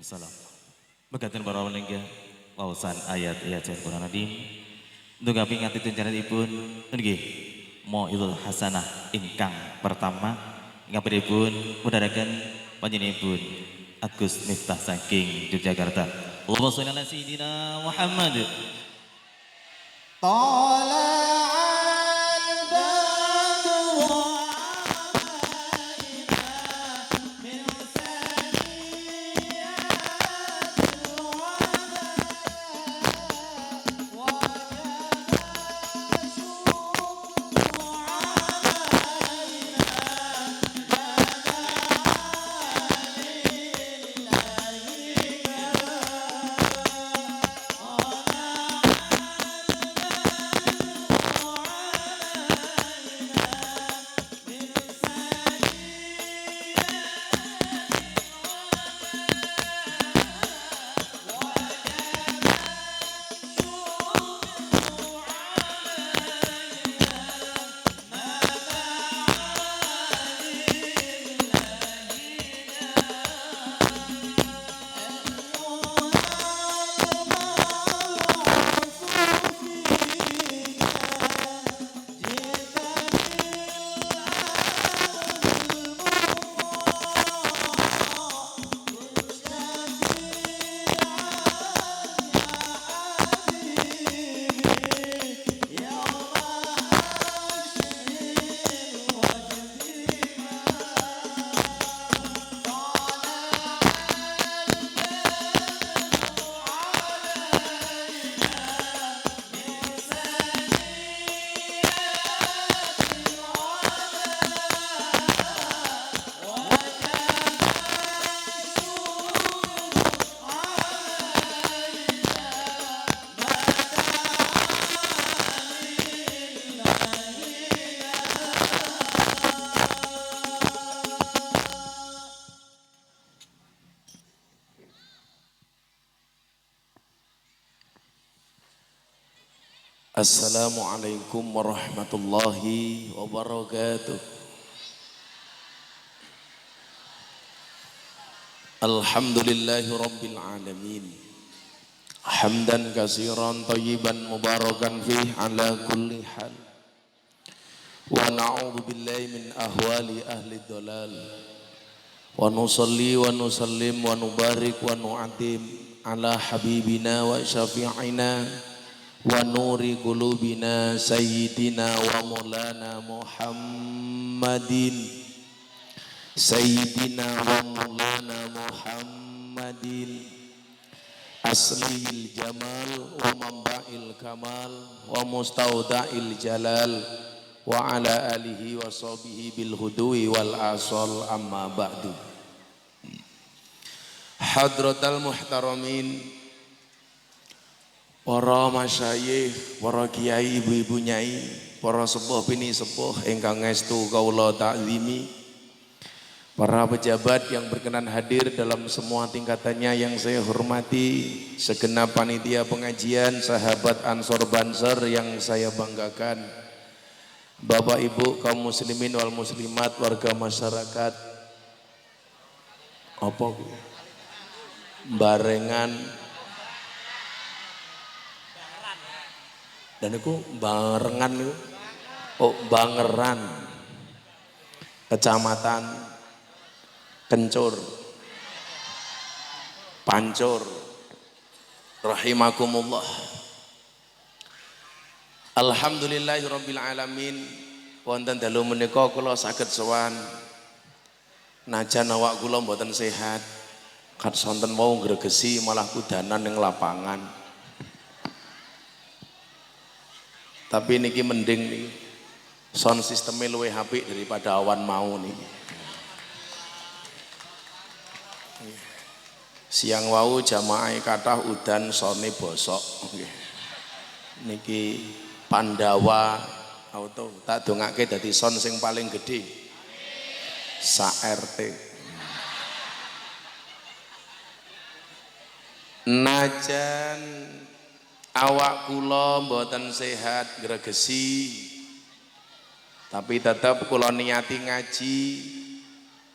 Waalaikumsalam. Begatin para wanita, wawasan ayat ayat cerita Quran Adim. Untuk kami ingat itu cerita ibu, ini mau itu hasanah ingkang pertama. Ingat rekan. Penyanyi pun Agus Miftah saking Yogyakarta. Allahumma sholli ala sayyidina Muhammad. Tala السلام عليكم ورحمة الله وبركاته. الحمد لله رب العالمين. حمدا كثيرا طيبا مباركا فيه على كل حال. ونعوذ بالله من أهوال أهل الضلال. ونصلي ونسلم ونبارك ونعتم على حبيبنا وشفيعنا wa nuri qulubina sayyidina wa maulana Muhammadin sayyidina wa maulana Muhammadin aslihil jamal wa mamba'il kamal wa mustauda'il jalal wa ala alihi wa Para masyayikh, para kiai, ibu-ibu nyai, para sepuh bini sepuh ingkang estu kaula ta'zimi. Para pejabat yang berkenan hadir dalam semua tingkatannya yang saya hormati, segenap panitia pengajian, sahabat Ansor Banser yang saya banggakan. Bapak Ibu kaum muslimin wal muslimat warga masyarakat apa barengan dan itu barengan itu oh bangeran. Kecamatan kencur. Pancur. Rahimakumullah. Alhamdulillahirabbil alamin wonten dalu menika kula saged sowan. Najan awak kula mboten sehat. Kat sonten mau gregesi malah kudanan ning lapangan Tapi niki mending nih. Sound sistemnya luwe HP daripada awan mau nih. Siang wau jamaah kathah udan sone bosok. Niki Pandawa auto tak dongake dadi son sing paling gede. Sa RT. Najan awak kula mboten sehat gregesi tapi tetap kula niati ngaji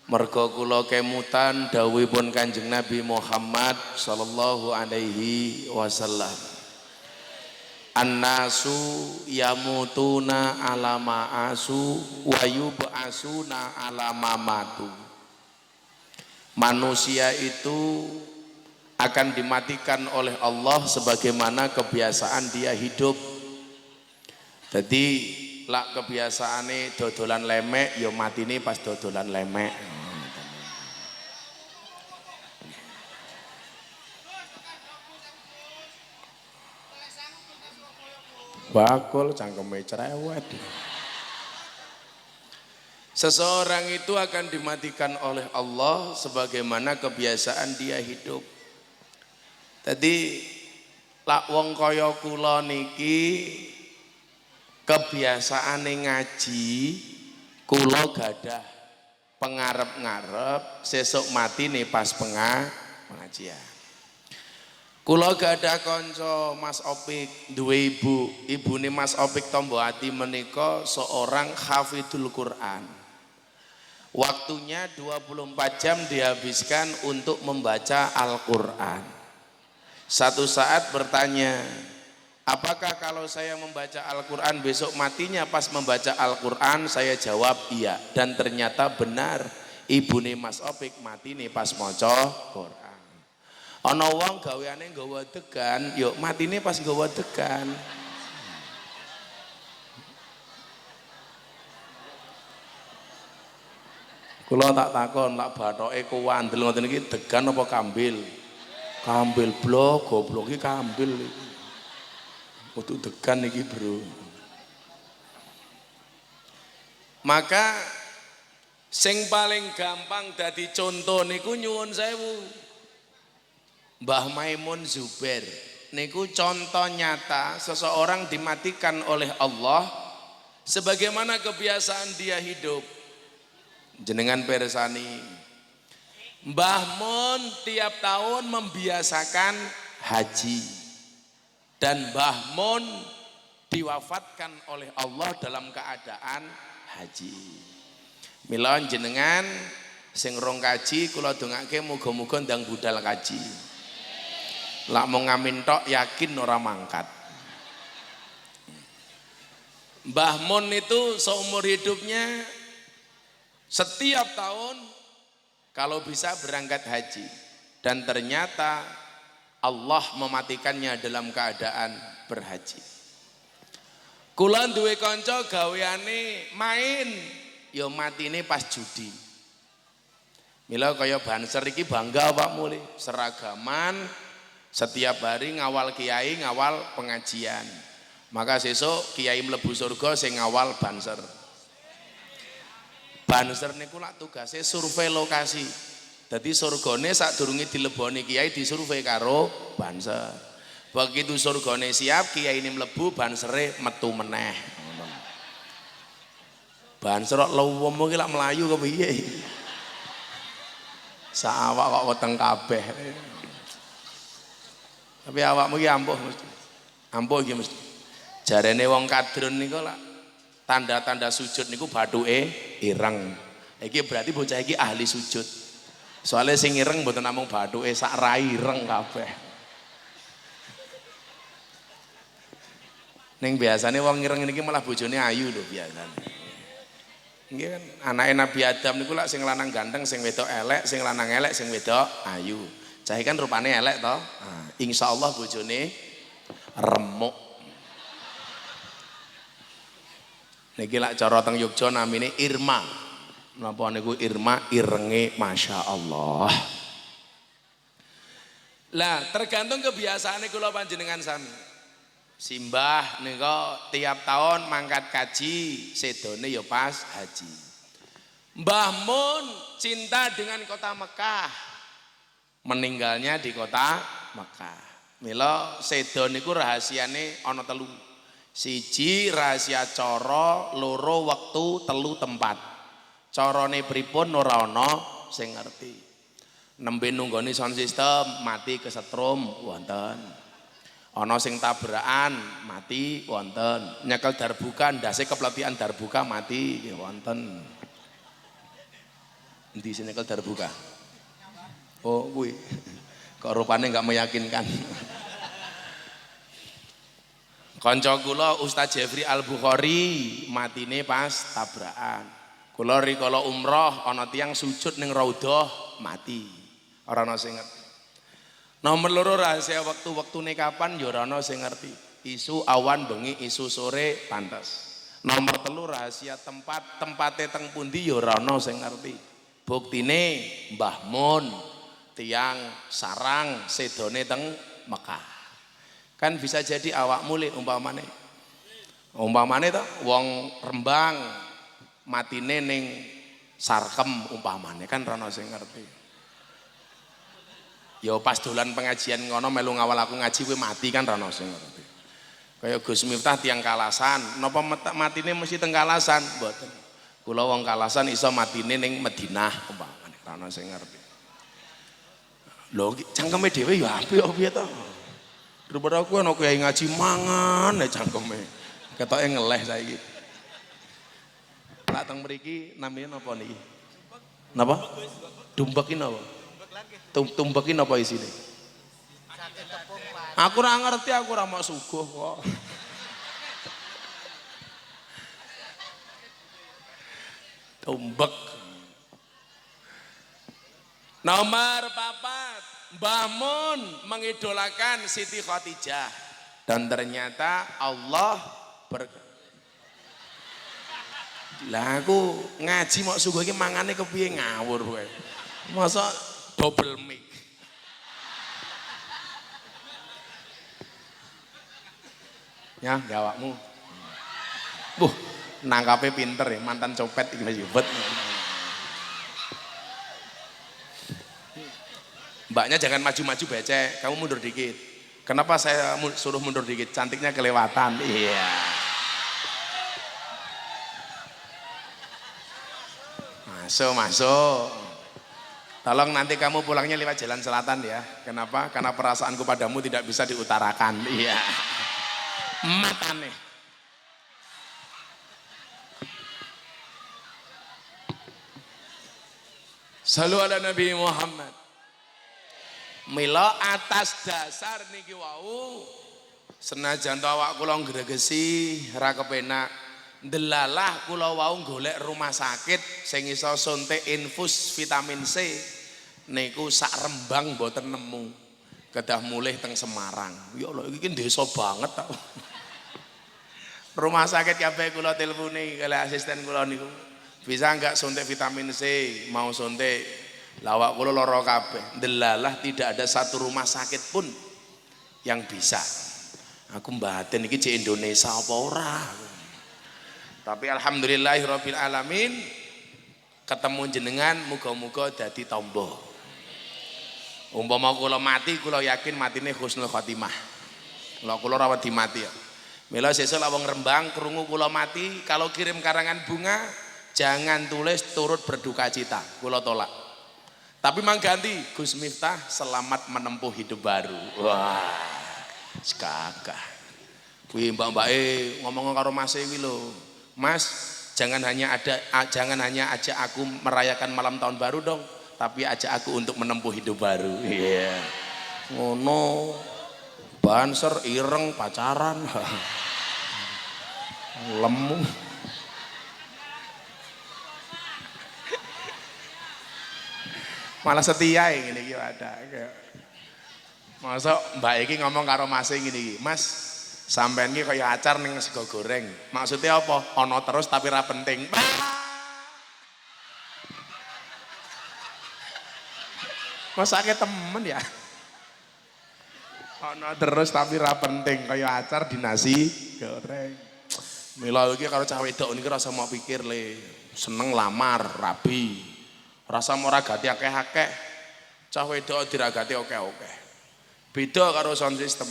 Mergo kula kemutan dawuhipun Kanjeng Nabi Muhammad sallallahu alaihi wasallam. Annasu yamutuna ala ma'asu wa yub'asuna ala mamatu. Manusia itu akan dimatikan oleh Allah sebagaimana kebiasaan dia hidup. Jadi lak kebiasaane dodolan lemek ya matine pas dodolan lemek. bakul cangkeme cerewet. Seseorang itu akan dimatikan oleh Allah sebagaimana kebiasaan dia hidup. Tadi lak wong kaya kula niki kebiasaane ngaji kula gadah pengarep-ngarep sesuk mati nih pas pengajian. Kula gak ada konco Mas Opik duwe ibu. Ibune Mas Opik Tombo Ati menika seorang hafidul Quran. Waktunya 24 jam dihabiskan untuk membaca Al-Quran. Satu saat bertanya, apakah kalau saya membaca Al-Quran besok matinya pas membaca Al-Quran? Saya jawab iya. Dan ternyata benar, ibu Mas Opik mati nih pas moco Quran. Ana wong gaweane nggawa degan, yuk matine pas nggawa degan. Kula tak takon, lak bathoke kuwandel ngoten iki degan apa kambil? Kambil blok, goblok iki kambil. Kudu degan iki, Bro. Maka sing paling gampang dadi contoh niku nyuwun sewu. Mbah Maimun Zubair niku contoh nyata seseorang dimatikan oleh Allah sebagaimana kebiasaan dia hidup jenengan persani Mbah Mun tiap tahun membiasakan haji. Dan Mbah Mun diwafatkan oleh Allah dalam keadaan haji. Milon jenengan sing rong kaji kula dongake muga-muga ndang budal kaji. Lak mau ngamin tok yakin ora mangkat. Mbah Mun itu seumur hidupnya setiap tahun kalau bisa berangkat haji dan ternyata Allah mematikannya dalam keadaan berhaji. Kula duwe kanca gaweane main, ya matine pas judi. Mila kaya banser iki bangga Pak Muli, seragaman setiap hari ngawal kiai, ngawal pengajian. Maka sesuk kiai mlebu surga sing ngawal banser. Banser niku lak tugase survei lokasi. Dadi surgane sadurunge dileboni kiai disurvei karo banser. Begitu surgane siap, kiai ini mlebu bansere metu meneh. Banser kok lewem iki lak melayu kepiye? Sawak kok weteng kabeh. Tapi awakmu ki ampuh mesti. Ampuh iki mesti. Jarene wong kadrun niku lah tanda-tanda sujud niku bathuke ireng. Iki berarti bocah iki ahli sujud. Soalnya sing ireng mboten namung bathuke sak rai ireng kabeh. Ning biasane wong ireng niki malah bojone ayu lho biasane. Nggih kan anake Nabi Adam niku lak sing lanang ganteng, sing wedok elek, sing lanang elek, sing wedok ayu. Cah kan rupane elek to. Nah, insya Allah bojone remuk. Niki lak cara teng Yogya namine Irma. Napa niku Irma irenge Masya Allah. Lah tergantung kebiasaan kula panjenengan sami. Simbah nika tiap tahun mangkat kaji, sedone ya pas haji. Mbah Mun cinta dengan kota Mekah meninggalnya di kota Mekah. Mila sedo niku rahasiane ana telu. Siji rahasia coro, loro waktu, telu tempat. Carane pripun ora ana sing ngerti. Nembe nunggoni sound system mati kesetrum wonten. Ana sing tabrakan mati wonten. Nyekel darbuka ndase kepletian darbuka mati wonten. Di sini kalau terbuka. Oh, gue. Kok rupanya nggak meyakinkan. Konco kula Ustaz Jeffrey Al Bukhari matine pas tabrakan. Kula rikala umroh ana tiyang sujud ning raudhah mati. Ora ana sing ngerti. Nomor loro rahasia waktu-waktune kapan ya ora ana sing ngerti. Isu awan bengi, isu sore pantas. Nomor telu rahasia tempat, tempate teng pundi ya ora ana sing ngerti. Buktine Mbah Mun tiang sarang sedone teng Mekah. Kan bisa jadi awak mulai umpamane. Umpamane to wong Rembang matine ning Sarkem umpamane kan rano sing ngerti. Ya pas dolan pengajian ngono melu ngawal aku ngaji kowe mati kan rano sing ngerti. Kayak Gus Miftah tiang kalasan, napa matine mesti teng kalasan? Mboten. Kula wong kalasan iso matine ning Madinah umpamane rano sing ngerti. Lho cangkeme dhewe ya apik piye to? Daripada aku ana kiai ngaji mangan ya cangkeme. Ketoke ngeleh saiki. Tak teng mriki namanya napa niki? Napa? Dumbekin napa? Tumbekin napa isine? Aku ora ngerti, aku ora mau suguh kok. Tumbek. Nomor papat, Mbah Mun mengidolakan Siti Khadijah dan ternyata Allah ber lah aku ngaji mau suguh iki mangane kepiye ngawur kowe. Masa double mic. Ya, gawakmu. Buh, nangkape pinter ya, mantan copet iki yubet. Mbaknya jangan maju-maju becek, kamu mundur dikit. Kenapa saya suruh mundur dikit? Cantiknya kelewatan. Iya. Masuk, masuk. Tolong nanti kamu pulangnya lewat jalan selatan ya. Kenapa? Karena perasaanku padamu tidak bisa diutarakan. Iya. Mata nih. Salu ala Nabi Muhammad. Mila atas dasar niki wau. Senajan awak kula gregesi ra kepenak. Ndelalah kula wau golek rumah sakit sing iso suntik infus vitamin C. Niku sak Rembang mboten nemu. Kedah mulih teng Semarang. Ya Allah iki desa banget tau rumah sakit kabeh kula teleponi kali asisten kula niku. Bisa enggak suntik vitamin C? Mau suntik lawak kula lara kabeh. Ndelalah tidak ada satu rumah sakit pun yang bisa. Aku mbaten iki di Indonesia apa ora? Tapi alhamdulillahirabbil alamin ketemu jenengan muga-muga dadi tombo umpama kula mati kula yakin matine husnul khotimah kula kula rawat di mati ya. Mila sesuk lawang Rembang krungu kula mati kalau kirim karangan bunga jangan tulis turut berduka cita. Kula tolak tapi mang ganti Gus Miftah selamat menempuh hidup baru. Wah, sekagah. Kuwi mbak-mbak e ngomong karo Mas e lho. Mas, jangan hanya ada jangan hanya ajak aku merayakan malam tahun baru dong, tapi ajak aku untuk menempuh hidup baru. Iya. Yeah. Ngono. Banser ireng pacaran. Lemu. Malah setia ini iki ada Masa Mbak iki ngomong karo Mas ngene Mas, sampean iki kaya acar ning sego goreng. Maksudnya apa? Ono terus tapi ra penting. Masake temen ya. Ono terus tapi ra penting kaya acar di nasi goreng. Mila iki karo cah wedok niki rasa mau pikir le, seneng lamar, rabi. Rasa mora gati akeh-akeh. Cah wedok diragati oke-oke. Beda karo sound system.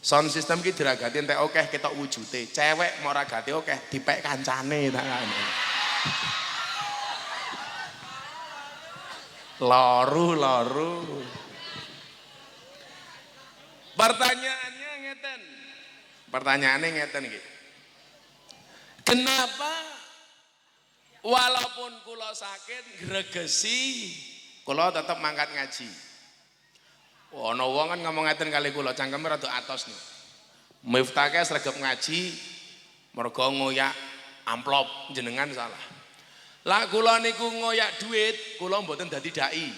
Sound system ki diragati entek oke ketok wujute. Cewek mora gati oke dipek kancane tangane. Loru, loru. Pertanyaannya ngeten. Pertanyaannya ngeten iki. Kenapa Walaupun kula sakit gregesi, kula tetep mangkat ngaji. Ana wong kan ngomong ngeten kali kula, cangkeme rada atos nih. Miftake sregep ngaji mergo ngoyak amplop jenengan salah. Lah kula niku ngoyak duit, kula mboten dadi dai.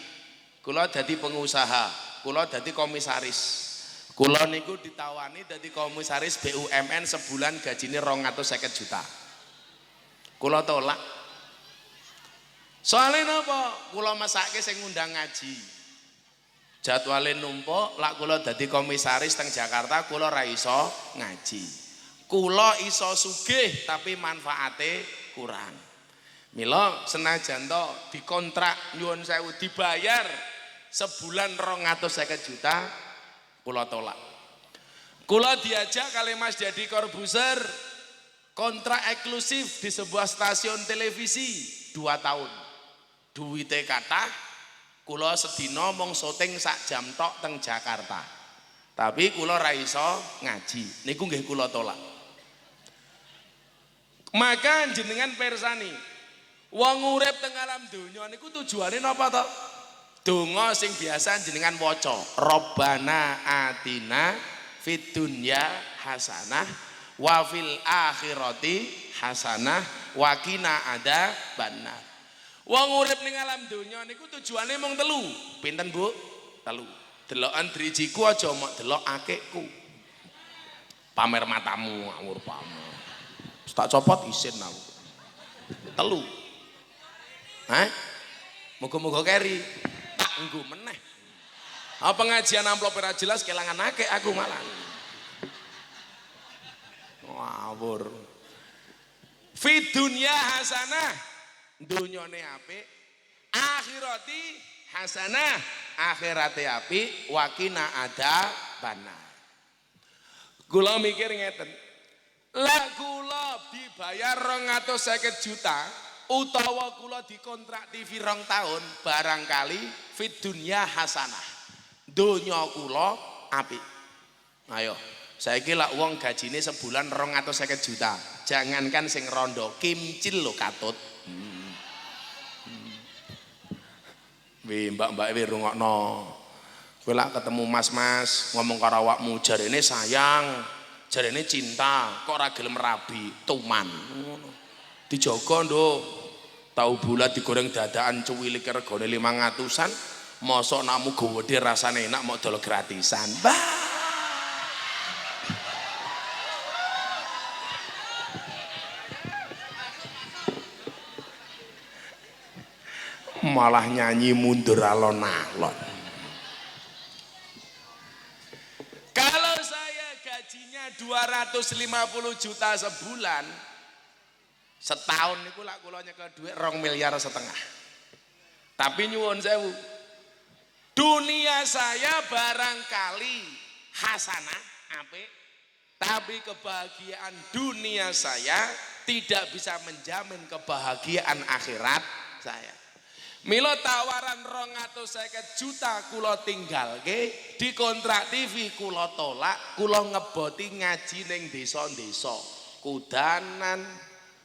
Kula dadi pengusaha, kula dadi komisaris. Kula niku ditawani dadi komisaris BUMN sebulan gajine 250 juta. Kula tolak. Soalnya napa? Kula mesake sing ngundang ngaji. Jadwale numpuk, lak kula dadi komisaris teng Jakarta, kula ra iso ngaji. Kula iso sugih tapi manfaate kurang. Mila senajan to dikontrak nyuwun sewu dibayar sebulan 250 juta kula tolak. Kula diajak kali Mas Jadi Corbuzier kontrak eksklusif di sebuah stasiun televisi dua tahun. Duwite kata kula sedina mung syuting sak jam tok teng Jakarta. Tapi kula ra iso ngaji. Niku nggih kula tolak. Maka jenengan persani wong urip teng alam donya niku tujuane napa to? Donga sing biasa jenengan waca, Robbana atina fid dunya hasanah wa fil akhirati hasanah wa qina ada bannar. Wong urip ning alam donya niku tujuane mung telu. Pinten, Bu? Telu. Delokan drijiku aja mok delok akikku. Pamer matamu ngawur pamer. Tak copot isin aku. Telu. Hah? Muga-muga keri. Tak nggo meneh. Apa pengajian amplop ora jelas kelangan akeh aku malah. Ngawur. Fi dunya hasanah. Dunyane apik. Akhirati hasanah. Akhirate apik. Wakina ada bana. Kula mikir ngeten. Lah kula dibayar 250 juta utawa kula dikontrak TV rong tahun barangkali fit dunia hasanah. Donya kula apik. Ayo, saiki lak wong gajine sebulan 250 juta. Jangankan sing rondo, kimcil lo katut. Hmm. Wi mbak-mbak wi rungokno. Kowe lak ketemu mas-mas ngomong karo awakmu jarene sayang, jarene cinta, kok ora gelem rabi, tuman. Ngono. Dijaga nduk. Tahu bulat digoreng dadaan cuwilik regane 500-an, mosok nakmu gede rasane enak mau dol gratisan. Bah. Malah nyanyi mundur alon-alon. Kalau saya gajinya 250 juta sebulan, setahun niku lak kula nyekel dhuwit 2 miliar setengah. Tapi nyuwun sewu. Dunia saya barangkali hasanah apik, tapi kebahagiaan dunia saya tidak bisa menjamin kebahagiaan akhirat saya. Mila tawaran 250 juta kula tinggalke, dikontrak TV kula tolak, kula ngeboti ngaji ning desa-desa. Kudanan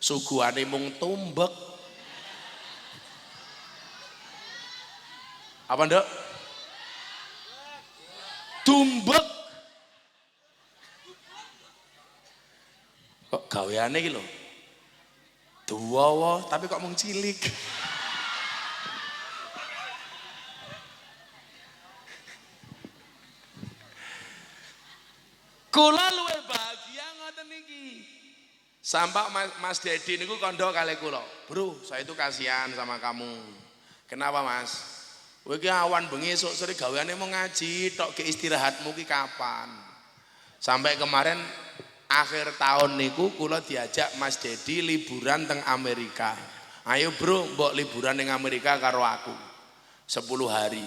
suguhane mung tumbek. Apa ndak? Tumbek. Kok gaweane iki lho. Duwowo tapi kok mung cilik. Kula luwe bahagia ngoten niki. Sampak Mas, Mas Dedi niku kondo kali kula. Bro, saya itu kasihan sama kamu. Kenapa Mas? Kowe ki awan bengi esuk sore gaweane mau ngaji, tok ke istirahatmu ki kapan? Sampai kemarin akhir tahun niku kula diajak Mas Dedi liburan teng Amerika. Ayo bro, mbok liburan ning Amerika karo aku. 10 hari.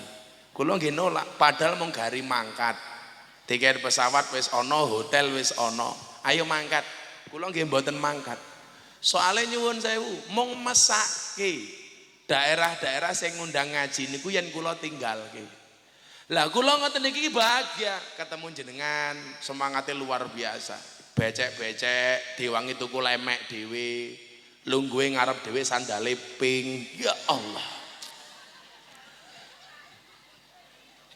Kula nggih nolak, padahal mau gari mangkat. Tiket pesawat wis ono, hotel wis ono. Ayo mangkat. Kula nggih mboten mangkat. Soale nyuwun sewu, mung mesake daerah-daerah sing ngundang ngaji niku yen kula tinggalke. Lah kula ngoten iki bahagia ketemu jenengan, semangatnya luar biasa. Becek-becek, diwangi tuku lemek dhewe. Lungguhe ngarep dhewe sandale pink. Ya Allah.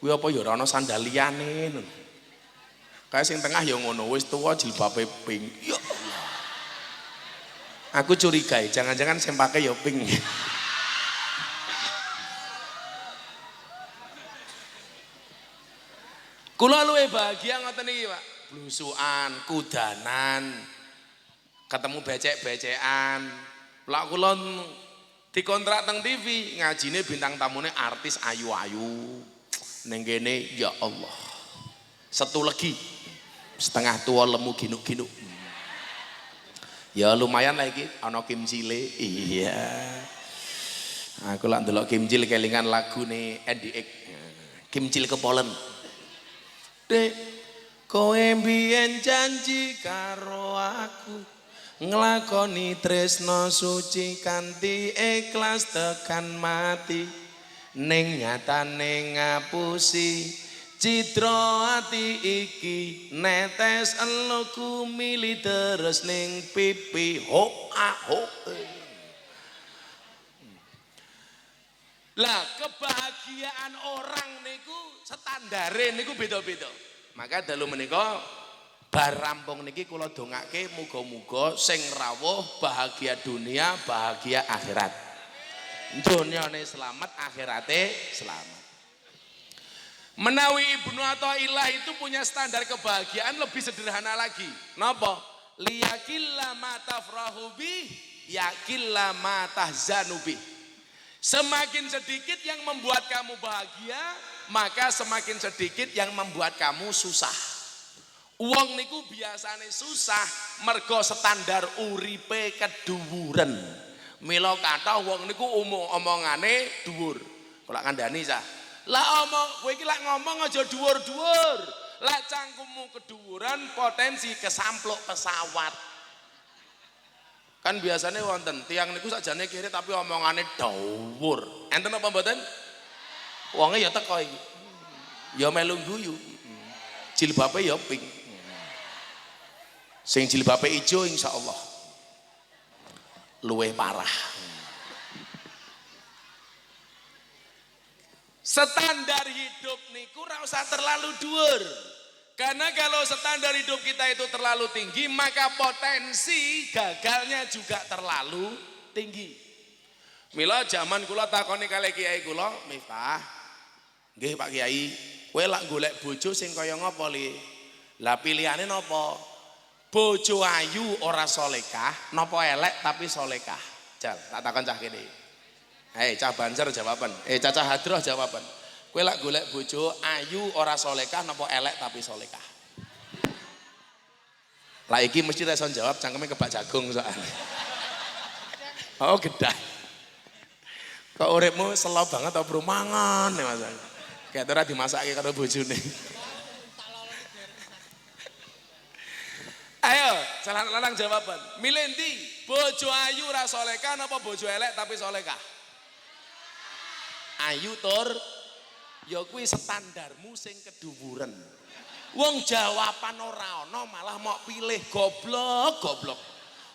Kuwi apa ya ora ana sandal liyane ngono. Kae sing tengah ya ngono, wis tuwa jilbabe pink. Allah. Aku curiga, jangan-jangan sing pakai ya pink. Kula luwe bahagia ngoten iki, Pak. Blusukan, kudanan, ketemu becek-becekan. Lah kula dikontrak teng TV, ngajine bintang tamune artis ayu-ayu. Ning kene ya Allah. Setu legi. Setengah tua lemu ginuk-ginuk. Ya lumayan lah iki ana Kim Chile. Iya. Aku lak ndelok Kim Chile kelingan lagune NDX. Kim Chile ke Poland. Dek, kowe mbiyen janji karo aku nglakoni tresno suci kanthi ikhlas tekan mati ning nyatane ngapusi citra ati iki netes eluku mili terus ning pipi ho ah ho Lah kebahagiaan orang niku standare niku beda-beda. Maka dalu menika bar rampung niki kula dongake muga-muga sing rawuh bahagia dunia, bahagia akhirat. Dunyane selamat, akhirate selamat. Menawi Ibnu Athaillah itu punya standar kebahagiaan lebih sederhana lagi. Napa? Liyakilla ma tafrahu bi, yakilla ma tahzanu bi. Semakin sedikit yang membuat kamu bahagia, maka semakin sedikit yang membuat kamu susah. Uang niku biasanya susah mergo standar uripe keduwuren. Mila kata wong niku umum omongane dhuwur. Kula kandhani sah. Lah omong kowe iki lak ngomong aja dhuwur-dhuwur. Lah cangkummu keduwuran potensi kesampluk pesawat. Kan biasanya wonten tiang niku sajane kiri tapi omongane dhuwur. Enten apa mboten? Wonge ya teko iki. Ya melu guyu. Jilbabe ya pink. Sing jilbabe ijo insyaallah luweh parah. Standar hidup niku ora usah terlalu dhuwur. Karena kalau standar hidup kita itu terlalu tinggi, maka potensi gagalnya juga terlalu tinggi. Mila zaman kula takoni kali kiai kula, Miftah. Nggih Pak Kiai, kowe lak golek bojo sing kaya ngapa li? Lah pilihane napa? Bojo ayu ora solekah, napa elek tapi solekah? Jal, tak takon cah kene. Hei, cah Banjar jawaban. Eh, cacah Hadroh jawaban. Kowe lak golek bojo ayu ora solekah napa elek tapi solekah? Lah iki mesti reson jawab cangkeme kebak jagung soalnya. Oh, gedah. Kok uripmu selo banget apa mangan ya Mas? Kayak ora dimasake karo bojone. Ayo, salah lanang jawaban. Milih ndi? Bojo ayu ora solekah napa bojo elek tapi solekah? Ayu tur ya kuwi standarmu sing keduwuren. Wong jawaban ora ana malah mau pilih goblok goblok.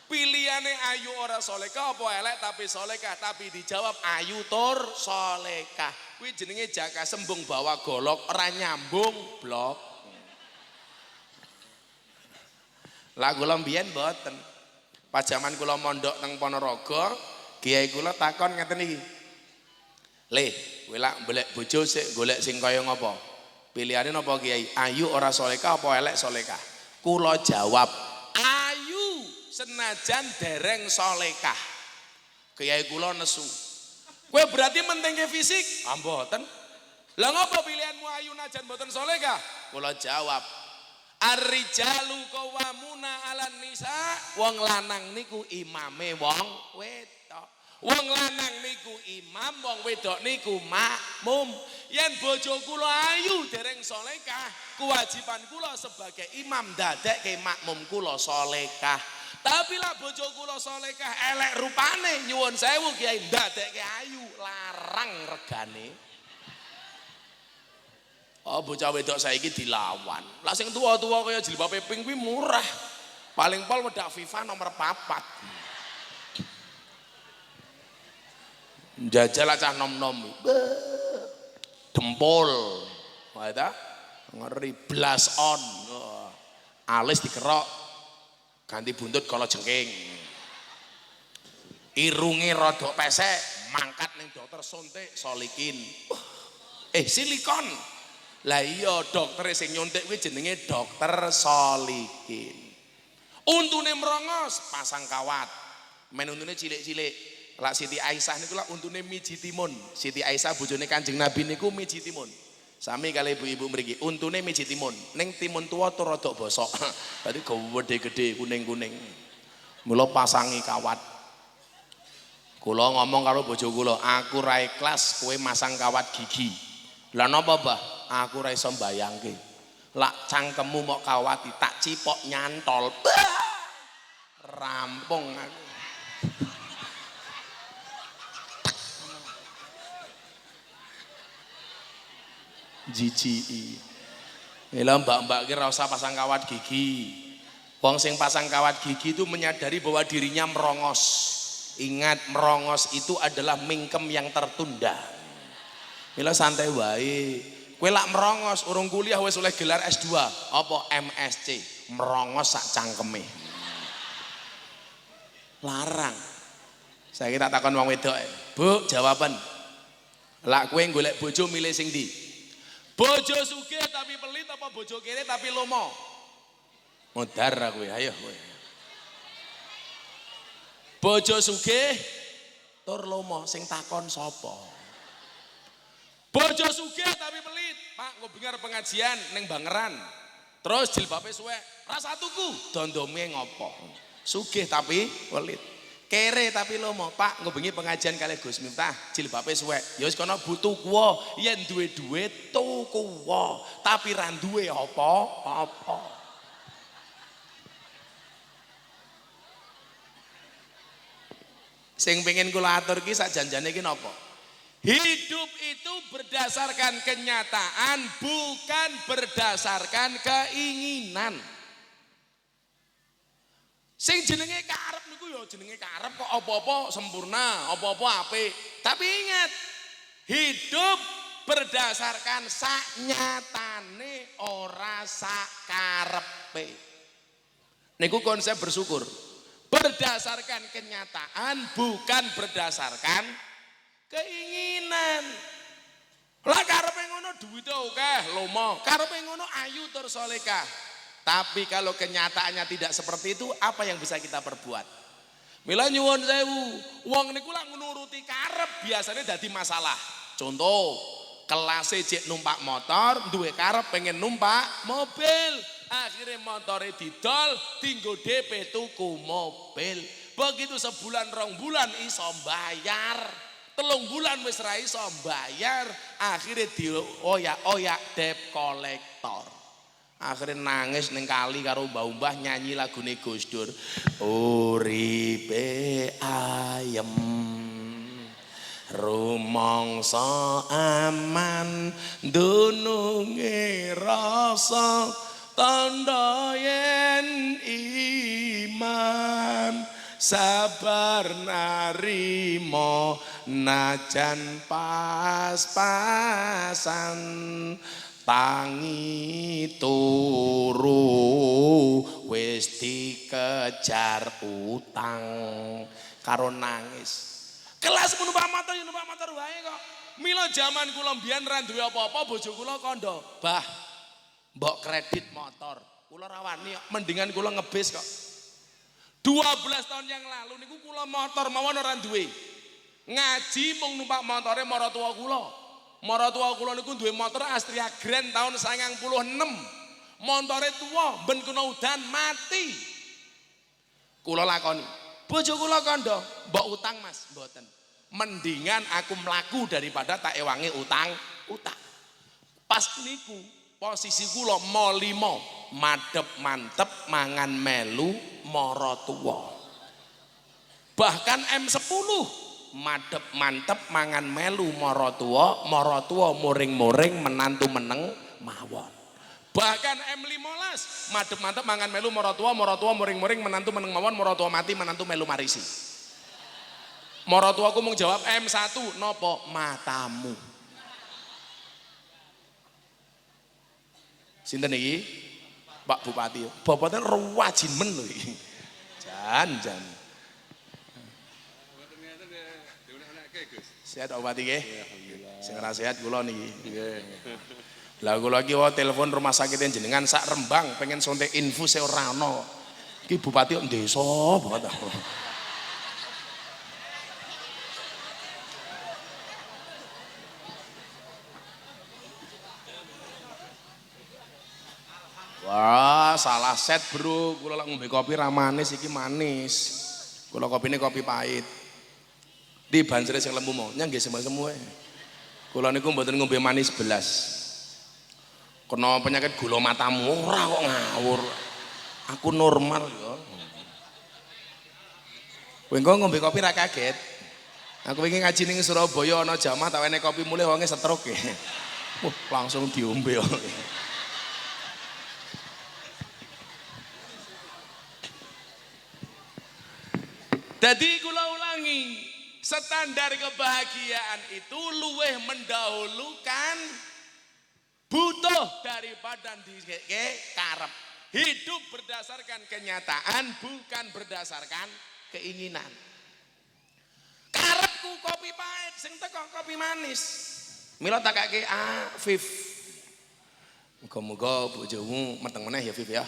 Pilihane ayu ora solekah apa elek tapi solekah tapi dijawab ayu tur solekah. Kuwi jenenge jaka sembung bawa golok ora nyambung blok. Lah kula mbiyen mboten. Pas jaman kula mondok teng Ponorogo, kiai kula takon ngeten iki. Le, kowe lak golek bojo sik golek sing kaya ngapa? Pilihane napa kiai? Ayu ora solekah apa elek solekah? Kula jawab, ayu senajan dereng solekah. Kiai kula nesu. Kowe berarti mentingke fisik? Ah mboten. Lah ngapa pilihanmu ayu najan mboten solekah? Kula jawab, Ar-rijalu qawwamuna 'alan nisa. Wong lanang niku imame wong wedok. Wong lanang niku imam, wong wedok niku makmum. Yen bojo kula ayu dereng solekah, kewajiban kula sebagai imam dadekke makmum kula solekah. Tapi lah bojo kula solekah elek rupane nyuwun sewu kiai dadekke ayu larang regane. Oh bocah wedok saiki dilawan. Lah sing tua-tua kaya jilbabe pink kuwi murah. Paling pol wedak FIFA nomor papat. Jajal cah nom-nom. Beuh. Dempul. Wah ta? Ngeri blas on. Wah. Alis dikerok. Ganti buntut kalau jengking. Irunge rodok pesek, mangkat ning dokter suntik solikin. Eh silikon. Lah iya dokter sing nyuntik kuwi jenenge dokter solikin. Untune merongos, pasang kawat. Men untune cilik-cilik. Lak Siti Aisyah niku lak untune miji timun. Siti Aisyah bojone Kanjeng Nabi niku miji timun. Sami kali ibu-ibu mriki, untune miji timun. Ning timun tua tur rodok bosok. Tadi gede-gede kuning-kuning. Mula pasangi kawat. Kula ngomong karo bojo kula, aku ra ikhlas kowe masang kawat gigi. Lah napa, Mbah? Aku ra iso mbayangke. Lak cangkemmu mok kawati tak cipok nyantol. Bah! Rampung aku. Jiji. Ela mbak-mbak kira usah pasang kawat gigi. Wong sing pasang kawat gigi itu menyadari bahwa dirinya merongos. Ingat merongos itu adalah mingkem yang tertunda. Mila santai wae. Kowe lak merongos urung kuliah wis oleh gelar S2, apa MSc, merongos sak cangkeme. Larang. Saya kita takon wong wedok, Bu, jawaban. Lak kowe golek bojo milih sing ndi? Bojo sugih tapi pelit apa bojo kere tapi lomo? Modar kowe, ayo kowe. Bojo sugih tur lomo sing takon sapa? Bojo sugih tapi pelit. Pak, nggo dengar pengajian ning Bangeran. Terus jilbabe suwek, rasa tuku, dondome ngopo? Sugih tapi pelit. Kere tapi lomo, Pak, nggo bengi pengajian kali Gus Miftah, jilbabe suwek. Ya wis kono butuh kuwo, yen duwe duit tuku kuwo, tapi ra duwe apa? Apa? Sing pengen kula atur ki sak janjane ki napa? Hidup itu berdasarkan kenyataan bukan berdasarkan keinginan. Sing jenenge karep niku ya jenenge karep kok apa-apa sempurna, apa-apa apik. Tapi ingat, hidup berdasarkan sak nyatane ora sak karepe. Niku konsep bersyukur. Berdasarkan kenyataan bukan berdasarkan keinginan. Lah karepe ngono duwite akeh, lomo. Karepe ngono ayu tur solekah. Tapi kalau kenyataannya tidak seperti itu, apa yang bisa kita perbuat? Mila nyuwun sewu, wong niku lak nuruti karep biasanya dadi masalah. Contoh, kelas cek numpak motor, duwe karep pengen numpak mobil. Akhirnya motornya didol, tinggal DP tuku mobil. Begitu sebulan rong bulan iso bayar. Telung bulan wis ra iso bayar, akhirnya dioyak-oyak debt kolektor. Akhirnya nangis ning kali karo mbah-mbah nyanyi lagune Gus Dur. Uripe ayem rumangsa aman dununge rasa tanda yen iman sabar narimo najan pas-pasan tangi turu wis dikejar utang karo nangis. Kelas numpak motor numpak motor wae kok. Mila jaman kula mbiyen ra duwe apa-apa bojo kula kandha bah mbok kredit motor. Kula rawani mendingan kula ngebis kok. 12 tahun yang lalu niku kula motor mawon ora duwe. Ngaji mung numpak motore maratuwa kula Maratua kula niku duwe motor Astria Grand tahun 96. Montore tua ben kena udan mati. Kula lakoni. Bojo kula kandha, mbok utang Mas, mboten. Mendingan aku mlaku daripada tak ewangi utang utang. Pas niku posisi kula mo limo, madep mantep mangan melu maratua. Bahkan M10 madep mantep mangan melu mara tua mara tua muring-muring menantu meneng mawon bahkan M15 madep mantep mangan melu mara tua mara tua muring-muring menantu meneng mawon mara tua mati menantu melu marisi Maratuaku mung jawab M1, nopo matamu. Sinten iki? Pak Bupati. Bapaknya rewajin men lho. Jan, jan. Sehat Pak Bupati nggih? Sing ora sehat kula niki. Lah kula iki wae telepon rumah sakit jenengan sak Rembang pengen suntik infus e ora ana. Iki bupati kok desa banget. Wah, salah set bro. Kula lak ngombe kopi ra manis iki manis. Kula kopine kopi pahit. Di banjir sing lemu mau, nggih semu-semu ae. Kula niku mboten ngombe manis belas. Kena penyakit gula matamu ora kok ngawur. Aku normal ya. Kowe ngombe kopi ra kaget. Aku wingi ngaji ning Surabaya ana jamaah tak wene kopi mulai wonge stroke. Wah, langsung diombe kok. Jadi kula ulangi, standar kebahagiaan itu luweh mendahulukan butuh daripada dikeke karep. Hidup berdasarkan kenyataan bukan berdasarkan keinginan. Karepku kopi pahit, sing teko kopi manis. Mila tak kakek Afif. Muga-muga bojomu meteng meneh ya Afif ya.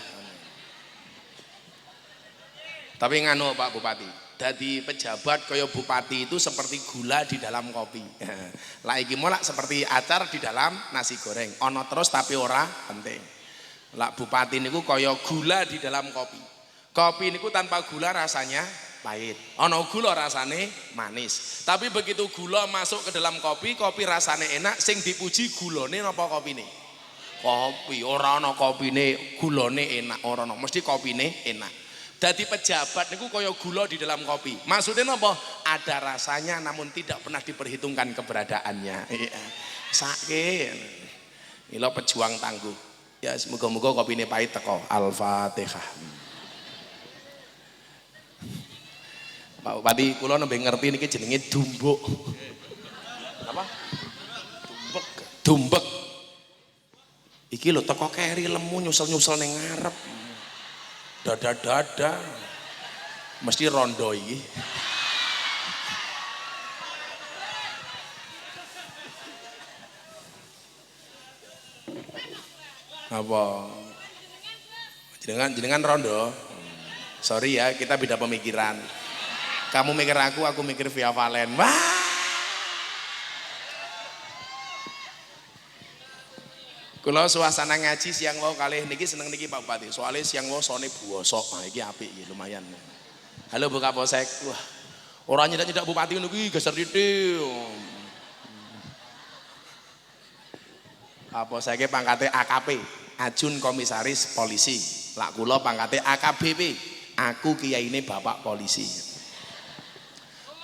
Tapi nganu Pak Bupati, jadi pejabat kaya bupati itu seperti gula di dalam kopi. Lah iki seperti acar di dalam nasi goreng. Ono terus tapi ora penting. Lah bupati niku kaya gula di dalam kopi. Kopi niku tanpa gula rasanya pahit. Ono gula rasane manis. Tapi begitu gula masuk ke dalam kopi, kopi rasane enak, sing dipuji gulane napa kopine? Kopi, ora ana kopine gulane enak, ora ana, mesti kopine enak. Jadi pejabat niku kaya gula di dalam kopi. Maksudnya apa? Ada rasanya namun tidak pernah diperhitungkan keberadaannya. Iya. Sakit. Mila pejuang tangguh. Ya semoga-moga kopi ini pahit teko. Al-Fatihah. Pak Bupati, kula nembe ngerti niki jenenge dumbuk. Apa? Dumbek. Dumbek. Iki lho teko keri lemu nyusel-nyusel ning ngarep dada-dada. Mesti rondo iki. Apa? Jenengan jenengan rondo? Sorry ya kita beda pemikiran. Kamu mikir aku aku mikir via Valen. Wah Kalau suasana ngaji siang wau kali niki seneng niki Pak Bupati. Soalnya siang wau sone buosok. Nah, iki apik iki lumayan. Halo Bu Kapolsek. Wah. Orang nyedak-nyedak bupati ngono kuwi geser titik. Apa saya pangkate AKP, Ajun Komisaris Polisi. Lak kula pangkate AKBP. Aku kiyaine Bapak Polisi.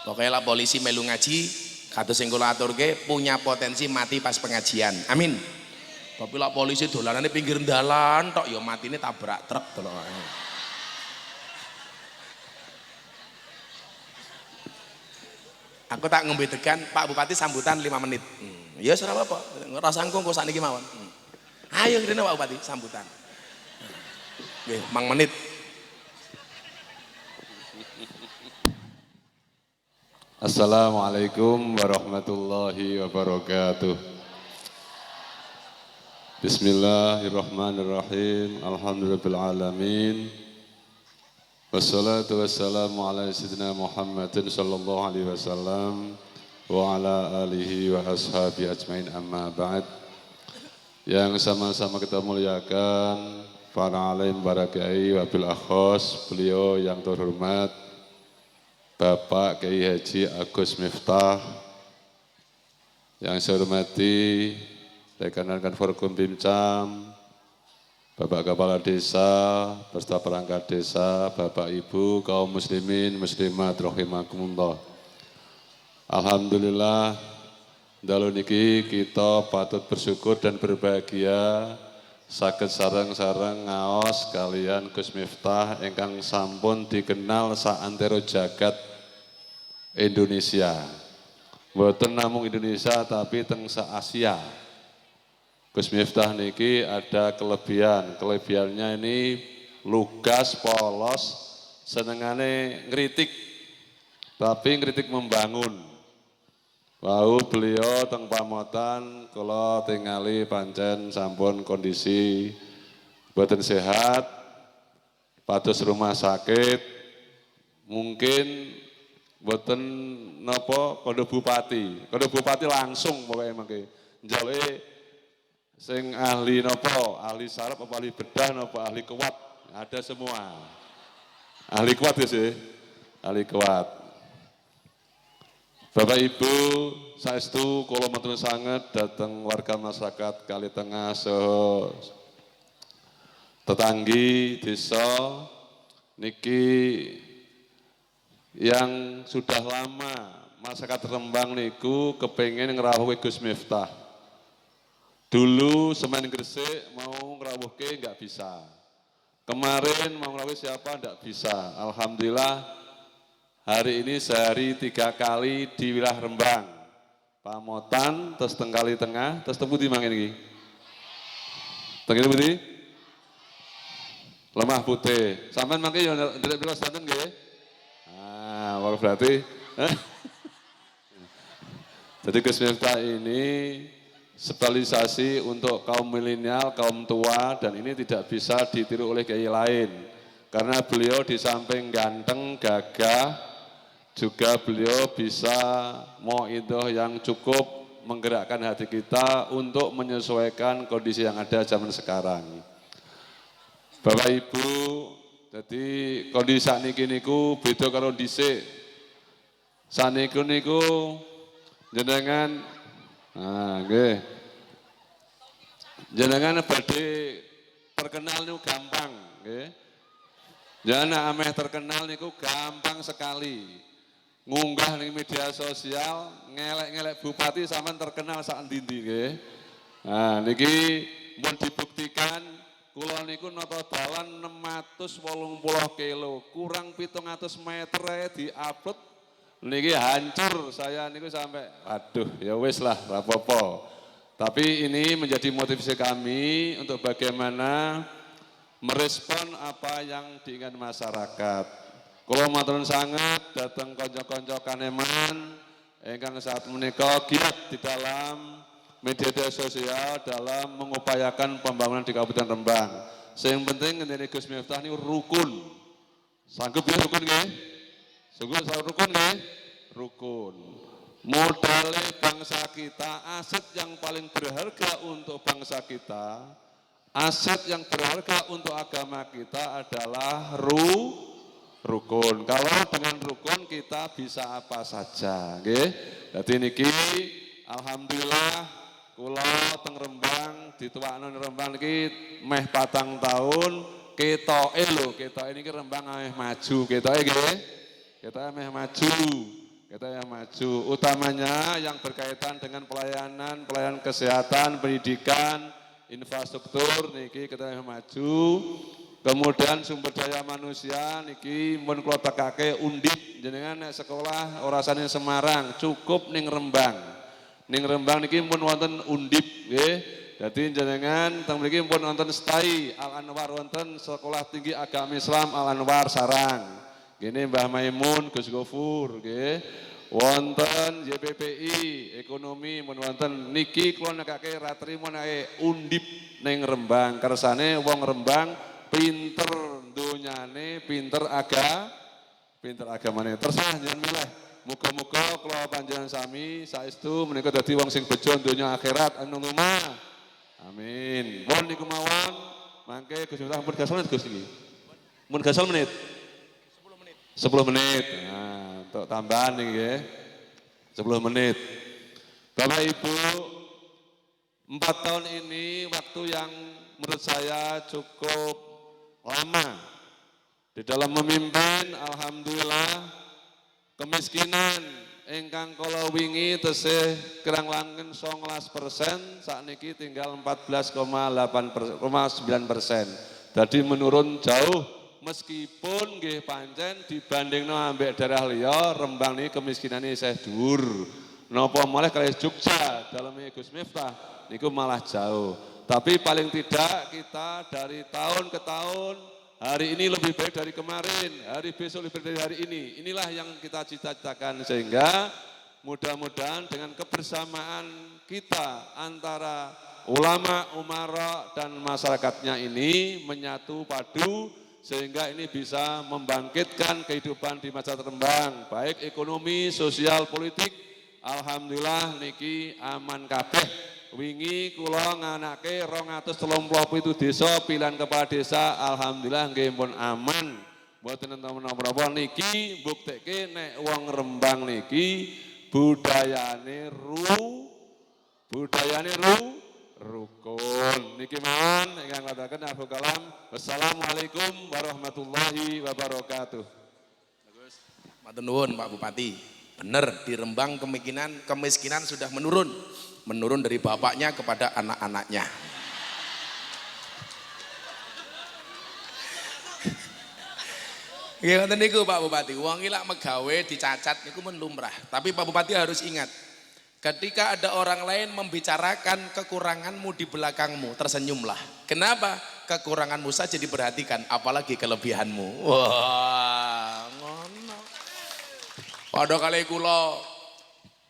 Pokoknya lah polisi melu ngaji, kados sing kula punya potensi mati pas pengajian. Amin. Tapi lah polisi dolanane pinggir dalan tok ya matine tabrak truk delok. Aku tak ngombe Pak Bupati sambutan 5 menit. Hmm. Ya ora apa-apa. Rasa engko kok sakniki mawon. Hmm. Ayo kene Pak Bupati sambutan. Nggih, mang menit. Assalamualaikum warahmatullahi wabarakatuh. Bismillahirrahmanirrahim. Alhamdulillahirrahmanirrahim. Wassalatu wassalamu ala sayyidina Muhammadin sallallahu alaihi wasallam wa ala alihi wa ashabi ajmain amma ba'd. Yang sama-sama kita muliakan para alim para kiai wabil akhos, beliau yang terhormat Bapak Kiai Haji Agus Miftah yang saya hormati rekan-rekan Forkum Bimcam, Bapak Kepala Desa, beserta perangkat desa, Bapak Ibu, kaum muslimin, muslimat, rahimakumullah. Alhamdulillah, dalu niki kita patut bersyukur dan berbahagia sakit sarang-sarang ngaos kalian Gus Miftah ingkang sampun dikenal saantero jagat Indonesia. Mboten namung Indonesia tapi teng se-Asia. Gus Miftah niki ada kelebihan. Kelebihannya ini lugas, polos, senengane ngeritik. Tapi ngeritik membangun. Wau beliau teng pamotan kalau tingali pancen sampun kondisi boten sehat, patus rumah sakit, mungkin boten nopo kode bupati, kode bupati langsung pokoknya mangke njaluk sing ahli nopo, ahli sarap apa ahli bedah nopo ahli kuat, ada semua. Ahli kuat ya sih, ahli kuat. Bapak Ibu, saestu kula matur sangat datang warga masyarakat Kali Tengah so tetanggi desa niki yang sudah lama masyarakat Rembang niku kepengen ngerawuhi Gus Miftah. Dulu semen Gresik mau ngerawuhke nggak bisa. Kemarin mau ngerawuhi siapa nggak bisa. Alhamdulillah Hari ini sehari tiga kali di wilayah Rembang. Pamotan, terus tengkali tengah, terus tebu di mangin ini. Tengah budi? Lemah putih. Sampai mangke ya ndelok bila santen nggih. Ah, berarti Jadi Gus Miftah ini spesialisasi untuk kaum milenial, kaum tua dan ini tidak bisa ditiru oleh kiai lain. Karena beliau di samping ganteng, gagah, juga beliau bisa mau itu yang cukup menggerakkan hati kita untuk menyesuaikan kondisi yang ada zaman sekarang. Bapak Ibu, jadi kondisi saat ini niku beda kalau dhisik. Saniku niku jenengan nah nggih. Jenengan badhe terkenal niku gampang nggih. Jangan ameh terkenal niku gampang sekali ngunggah nih media sosial ngelek-ngelek bupati sama terkenal saat dindi nggih. Nah niki mau dibuktikan kula niku nata dalan 680 kilo, kurang 700 meter di-upload niki hancur saya niku sampai aduh ya wis lah rapopo. Tapi ini menjadi motivasi kami untuk bagaimana merespon apa yang diinginkan masyarakat. Kulo matur sangat datang konco-konco kaneman ingkang saat menikah giat di dalam media sosial dalam mengupayakan pembangunan di Kabupaten Rembang. Yang penting ini Gus Miftah ini rukun. Sanggup ya rukun nggih? Sungguh rukun nggih? Rukun. Modal bangsa kita, aset yang paling berharga untuk bangsa kita, aset yang berharga untuk agama kita adalah ru rukun. Kalau dengan rukun kita bisa apa saja, nggih. Dadi niki alhamdulillah kula teng Rembang dituakno Rembang niki meh patang tahun ketoke lho, ketoke niki Rembang meh maju, ketoke nggih. Ketoke meh maju. Kita yang maju, utamanya yang berkaitan dengan pelayanan, pelayanan kesehatan, pendidikan, infrastruktur, niki kita yang maju, Kemudian sumber daya manusia niki mun kula tekake undip jenengan sekolah ora sane Semarang, cukup ning Rembang. Ning Rembang niki mun wonten undip nggih. Dadi jenengan teng mriki pun wonten STAI Al Anwar wonten Sekolah Tinggi Agama Islam Al Anwar Sarang. Gini Mbah Maimun Gus Gofur nggih. Wonten YPPI ekonomi mun wonten niki kula nekake ratri mun undip ning Rembang. Kersane wong Rembang pinter dunyane, pinter aga, pinter agamane. Terserah jangan milih. Muka-muka kalau panjangan sami saestu menika dadi wong sing bejo donya akhirat anu. Amin. Mohon niku mawon mangke Gus gasol menit Gus iki. Mun gasol menit. 10 menit. 10 menit. Nah, untuk tambahan nih ya. 10 menit. Bapak Ibu, empat tahun ini waktu yang menurut saya cukup lama. Di dalam memimpin, Alhamdulillah, kemiskinan ingkang kalau wingi tesih kerang langin 19 persen, saat niki tinggal 14,8 persen, persen. Jadi menurun jauh Meskipun nggih pancen dibandingno ambek daerah liya Rembang ini kemiskinannya saya dhuwur. Napa malah kali Jogja dalam Gus Miftah niku malah jauh. Tapi paling tidak kita dari tahun ke tahun hari ini lebih baik dari kemarin, hari besok lebih baik dari hari ini. Inilah yang kita cita-citakan sehingga mudah-mudahan dengan kebersamaan kita antara ulama, umara dan masyarakatnya ini menyatu padu sehingga ini bisa membangkitkan kehidupan di masa Rembang, baik ekonomi, sosial, politik. Alhamdulillah niki aman kabeh. Wingi kula nganake 237 desa pilihan kepala desa alhamdulillah nggih pun aman. Mboten enten menapa niki buktekke nek wong Rembang niki budayane ru budayane ru rukun. Niki mawon ingkang katakan Abu Kalam. Wassalamualaikum warahmatullahi wabarakatuh. Matur nuwun Pak Bupati. Benar di Rembang kemiskinan kemiskinan sudah menurun. Menurun dari bapaknya kepada anak-anaknya. Ya ngoten niku Pak Bupati. Wong ilak megawe dicacat niku men lumrah. Tapi Pak Bupati harus ingat, Ketika ada orang lain membicarakan kekuranganmu di belakangmu, tersenyumlah. Kenapa? Kekuranganmu saja diperhatikan, apalagi kelebihanmu. Wah, ngono. Pada kali kula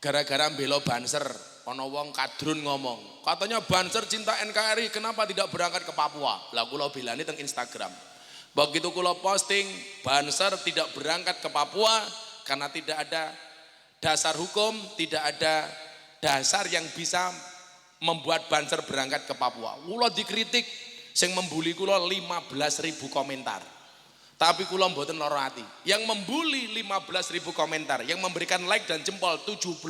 gara-gara belo banser, ono wong kadrun ngomong, katanya banser cinta NKRI, kenapa tidak berangkat ke Papua? Lah kula bilani teng Instagram. Begitu kula posting, banser tidak berangkat ke Papua karena tidak ada dasar hukum, tidak ada dasar yang bisa membuat Banser berangkat ke Papua. Kula dikritik sing membuli kula 15.000 komentar. Tapi kula mboten lara ati. Yang membuli 15.000 komentar, yang memberikan like dan jempol 75.000.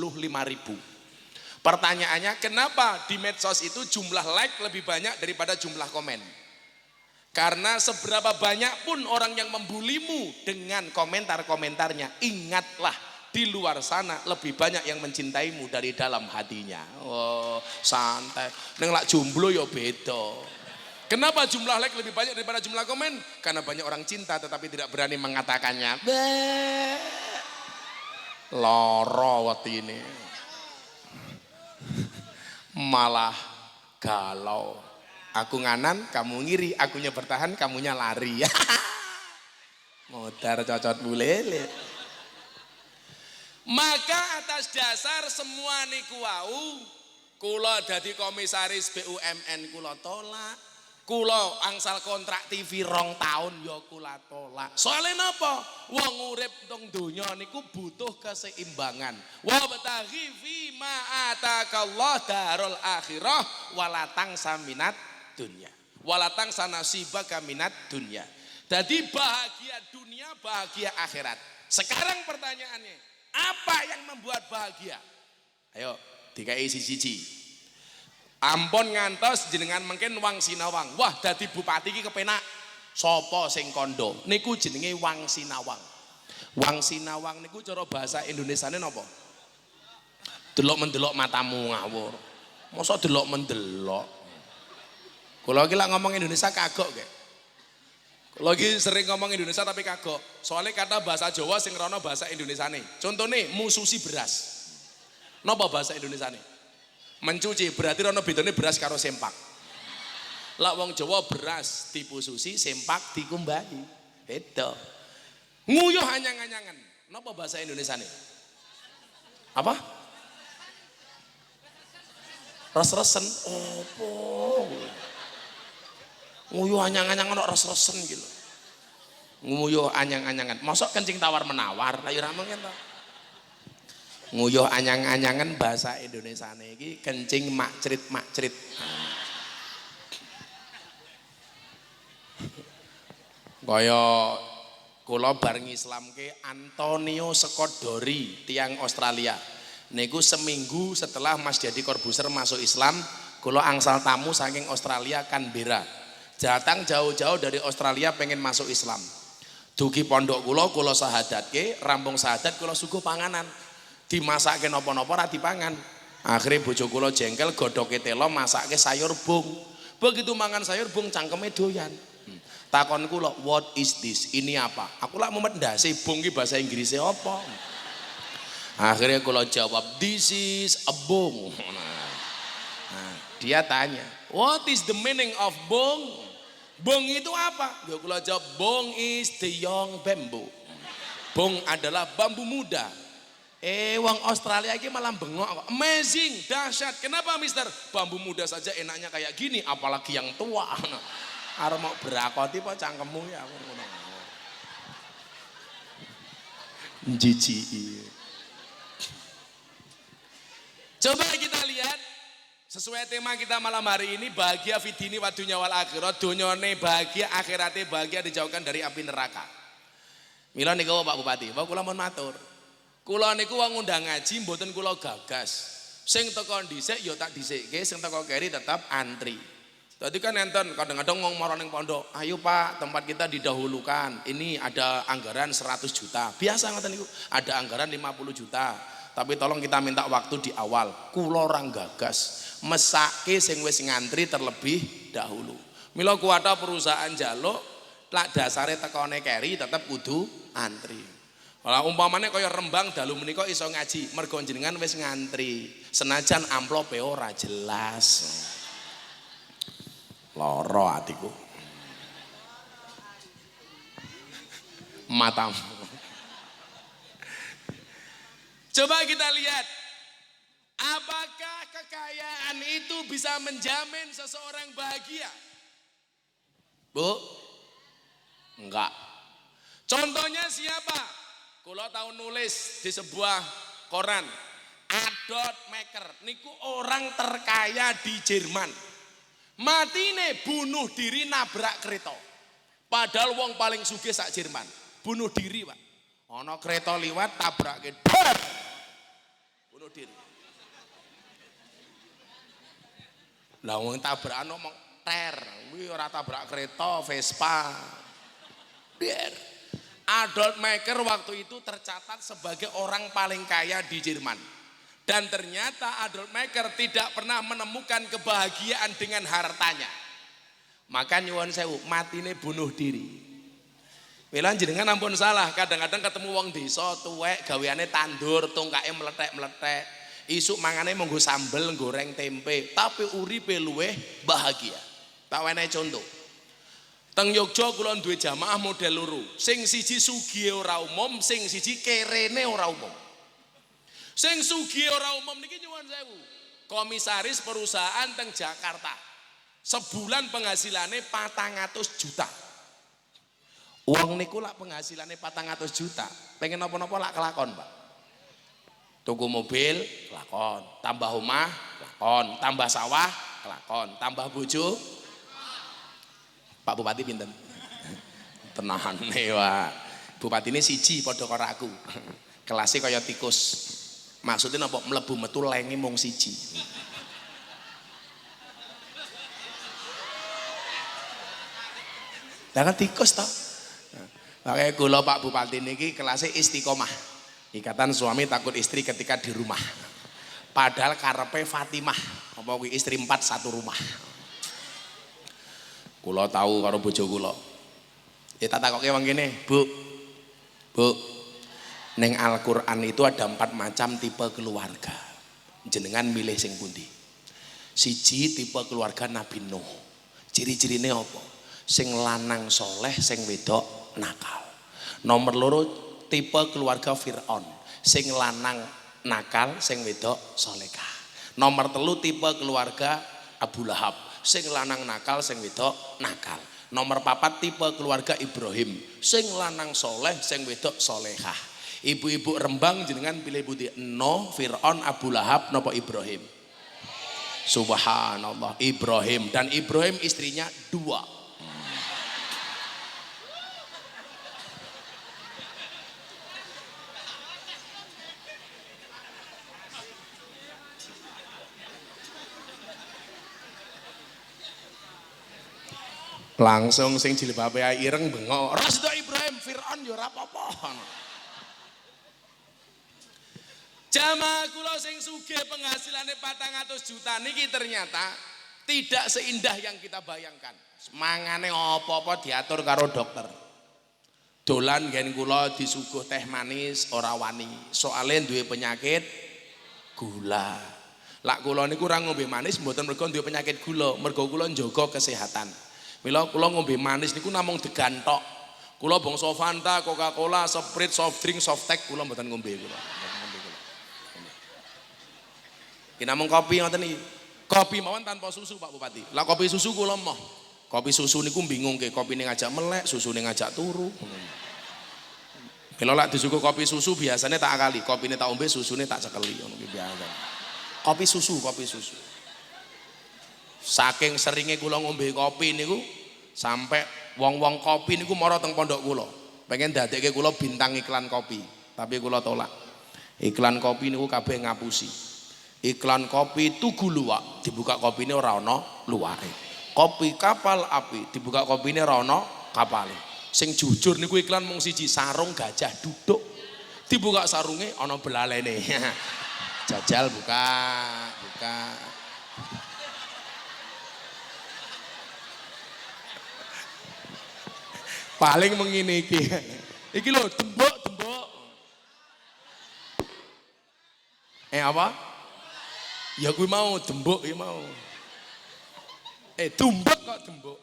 Pertanyaannya, kenapa di medsos itu jumlah like lebih banyak daripada jumlah komen? Karena seberapa banyak pun orang yang membulimu dengan komentar-komentarnya, ingatlah di luar sana lebih banyak yang mencintaimu dari dalam hatinya. Oh, santai. Neng lak jomblo ya beda. Kenapa jumlah like lebih banyak daripada jumlah komen? Karena banyak orang cinta tetapi tidak berani mengatakannya. Loro waktu ini. Malah galau. Aku nganan, kamu ngiri, akunya bertahan, kamunya lari. Modar cocot bulele. Maka atas dasar semua niku wau kula dadi komisaris BUMN kula tolak. Kula angsal kontrak TV rong tahun ya kula tolak. Soalnya napa? Wong urip teng donya niku butuh keseimbangan. Wa bataghi fi ma atakallah darul akhirah walatang saminat dunya. Walatang sanasibaka minat dunya. Jadi bahagia dunia, bahagia akhirat. Sekarang pertanyaannya, apa yang membuat bahagia? Ayo, DKI siji Ampun ngantos jenengan mungkin Wang Sinawang. Wah, dadi bupati iki kepenak. Sopo sing kondo? Niku jenenge Wang Sinawang. Wang Sinawang niku cara bahasa Indonesiane napa? Delok mendelok matamu ngawur. Masa delok mendelok? Kalau lagi lah ngomong Indonesia kagok kayak. Lagi sering ngomong Indonesia tapi kagok. Soalnya kata bahasa Jawa sing rono bahasa Indonesia nih. Contohnya mususi beras. Napa bahasa Indonesia nih? Mencuci berarti rono bedone beras karo sempak. Lah wong Jawa beras tipu susi, sempak dikumbahi. Beda. Nguyuh anyang-anyangan. Napa bahasa Indonesia nih? Apa? Res-resen. Opo? Nguyuh anyang-anyangan kok res-resen gitu. Nguyuh anyang-anyangan. Mosok kencing tawar menawar, lah ya ora mungkin to. Nguyuh anyang-anyangan bahasa Indonesia iki kencing makcrit-makcrit. Kaya kula bareng Islamke Antonio Sekodori tiang Australia. Niku seminggu setelah Mas Dedi Corbuzier masuk Islam, kula angsal tamu saking Australia Canberra. Datang jauh-jauh dari Australia pengen masuk Islam. Dugi pondok kula kula sahadatke, rampung sahadat kula suguh panganan. Dimasake napa-napa ora dipangan. Akhirnya bojo kula jengkel godoke telo masake sayur bung. Begitu mangan sayur bung cangkeme doyan. Hmm. Takon kula, what is this? Ini apa? Aku lak mumet ndase bong ki bahasa Inggrisnya apa? Akhirnya kula jawab, this is a bong. Nah, dia tanya, what is the meaning of bong? Bong itu apa? Ya kula jawab, bong is the young bamboo. Bong adalah bambu muda. Eh, wong Australia ini malah bengok kok. Amazing, dahsyat. Kenapa Mister? Bambu muda saja enaknya kayak gini, apalagi yang tua. Arep mau berakoti apa cangkemmu ya aku ngono. Jijiki. Coba kita lihat sesuai tema kita malam hari ini bahagia fidini wa wal akhirat dunyane bahagia akhiratnya bahagia dijauhkan dari api neraka. Mila niku Pak Bupati, Pak kula mohon matur. Kula niku wong ngundang ngaji mboten kula gagas. Sing teko dhisik ya tak dhisikke, sing teko keri tetap antri. Tadi kan enten kadang-kadang ngomong marah ning pondok, ayo Pak tempat kita didahulukan. Ini ada anggaran 100 juta. Biasa ngoten niku, ada anggaran 50 juta. Tapi tolong kita minta waktu di awal. Kulo orang gagas. Mesake sing wis ngantri terlebih dahulu. Mila kuwata perusahaan jaluk lak dasare tekone keri tetep kudu antri. Kalau umpamanya kaya Rembang dalu menika iso ngaji, mergo jenengan wis ngantri. Senajan amplope ora jelas. Loro hatiku. Matamu. Coba kita lihat. Apakah kekayaan itu bisa menjamin seseorang bahagia? Bu? Enggak. Contohnya siapa? Kalau tahu nulis di sebuah koran. Adolf Maker. Niku orang terkaya di Jerman. Matine bunuh diri nabrak kereta. Padahal wong paling sugih sak Jerman. Bunuh diri, Pak. Ana kereta liwat tabrak Bunuh diri. Lah wong tabrakan ngomong ter, kuwi ora tabrak kereta, Vespa. Biar. Adolf Maker waktu itu tercatat sebagai orang paling kaya di Jerman. Dan ternyata Adolf Maker tidak pernah menemukan kebahagiaan dengan hartanya. Maka nyuwun sewu, matine bunuh diri. Mila jenengan ampun salah, kadang-kadang ketemu wong desa tuwek gaweane tandur, tungkake meletek-meletek. Isuk mangane monggo sambel goreng tempe, tapi uripe luweh bahagia. Tak wenehi contoh. Teng Yogya kula duwe jamaah model loro. Sing siji sugih ora umum, sing siji kerene ora umum. Sing sugih ora umum niki nyuwun sewu. Komisaris perusahaan teng Jakarta. Sebulan penghasilannya 400 juta. Uang niku lak penghasilannya 400 juta. Pengen apa-apa lak kelakon, Pak. Tuku mobil, kelakon. Tambah rumah, kelakon. Tambah sawah, kelakon. Tambah bojo, Pak Bupati pinten? Tenahan Pak. Bupati ini siji padha karo. Kelasnya kaya tikus. Maksudnya apa? Melebu metu lengi mung siji. Kan tikus toh. Makanya kula Pak Bupati niki kelasnya istiqomah. Ikatan suami takut istri ketika di rumah. Padahal karepe Fatimah, apa istri empat satu rumah. Kula tahu karo bojo kula. Ya tak takoke wong kene, Bu. Bu. Neng Al-Qur'an itu ada empat macam tipe keluarga. Jenengan milih sing pundi? Siji tipe keluarga Nabi Nuh. Ciri-cirine apa? Sing lanang soleh, sing wedok nakal. Nomor loro tipe keluarga Fir'aun. Sing lanang nakal, sing wedok solekah. Nomor telu tipe keluarga Abu Lahab. Sing lanang nakal, sing wedok nakal. Nomor papat tipe keluarga Ibrahim. Sing lanang soleh, sing wedok solehah. Ibu-ibu Rembang jenengan pilih budi no Fir'aun Abu Lahab nopo Ibrahim. Subhanallah Ibrahim dan Ibrahim istrinya dua. Langsung sing jilbabe ireng bengok. Rasdo Ibrahim Fir'aun yo ora apa-apa. Jamaah kula sing sugih penghasilane 400 juta niki ternyata Tidak seindah yang kita bayangkan. Mangane apa-apa diatur karo dokter. Dolan gen kula disuguh teh manis ora wani. Soale duwe penyakit gula. Lak kula niku ora ngombe manis mboten mergo duwe penyakit gula, mergo kula njaga kesehatan. Mila kula ngombe manis niku namung degan tok. Kula bangsa Fanta, Coca-Cola, Sprite, soft drink, soft tech kula mboten ngombe kula. Ki namung kopi ngoten iki. Kopi mawon tanpa susu Pak Bupati. Lah kopi susu kula moh. Kopi susu niku bingung ke, kopi ning ngajak melek, susu ning ngajak turu. Kalau lak disuguh kopi susu biasanya tak akali, kopi ini tak ombe, tak cekeli, ngono ki biasa. Kopi susu, kopi susu. Saking seringnya kula ngombe kopi niku sampai wong-wong kopi niku mara teng pondok kula. Pengen dadekke kula bintang iklan kopi, tapi kula tolak. Iklan kopi niku kabeh ngapusi. Iklan kopi tugu luwak, dibuka kopine ora ana luwake. Kopi kapal api, dibuka kopine ora ana kapale. Sing jujur niku iklan mung siji sarung gajah duduk. Dibuka sarunge ana belalene. Jajal buka, buka. Paling mengini iki. Iki lho tembok, tembok. Eh apa? Ya gue mau tembok, ya mau. Eh tumbek kok tembok.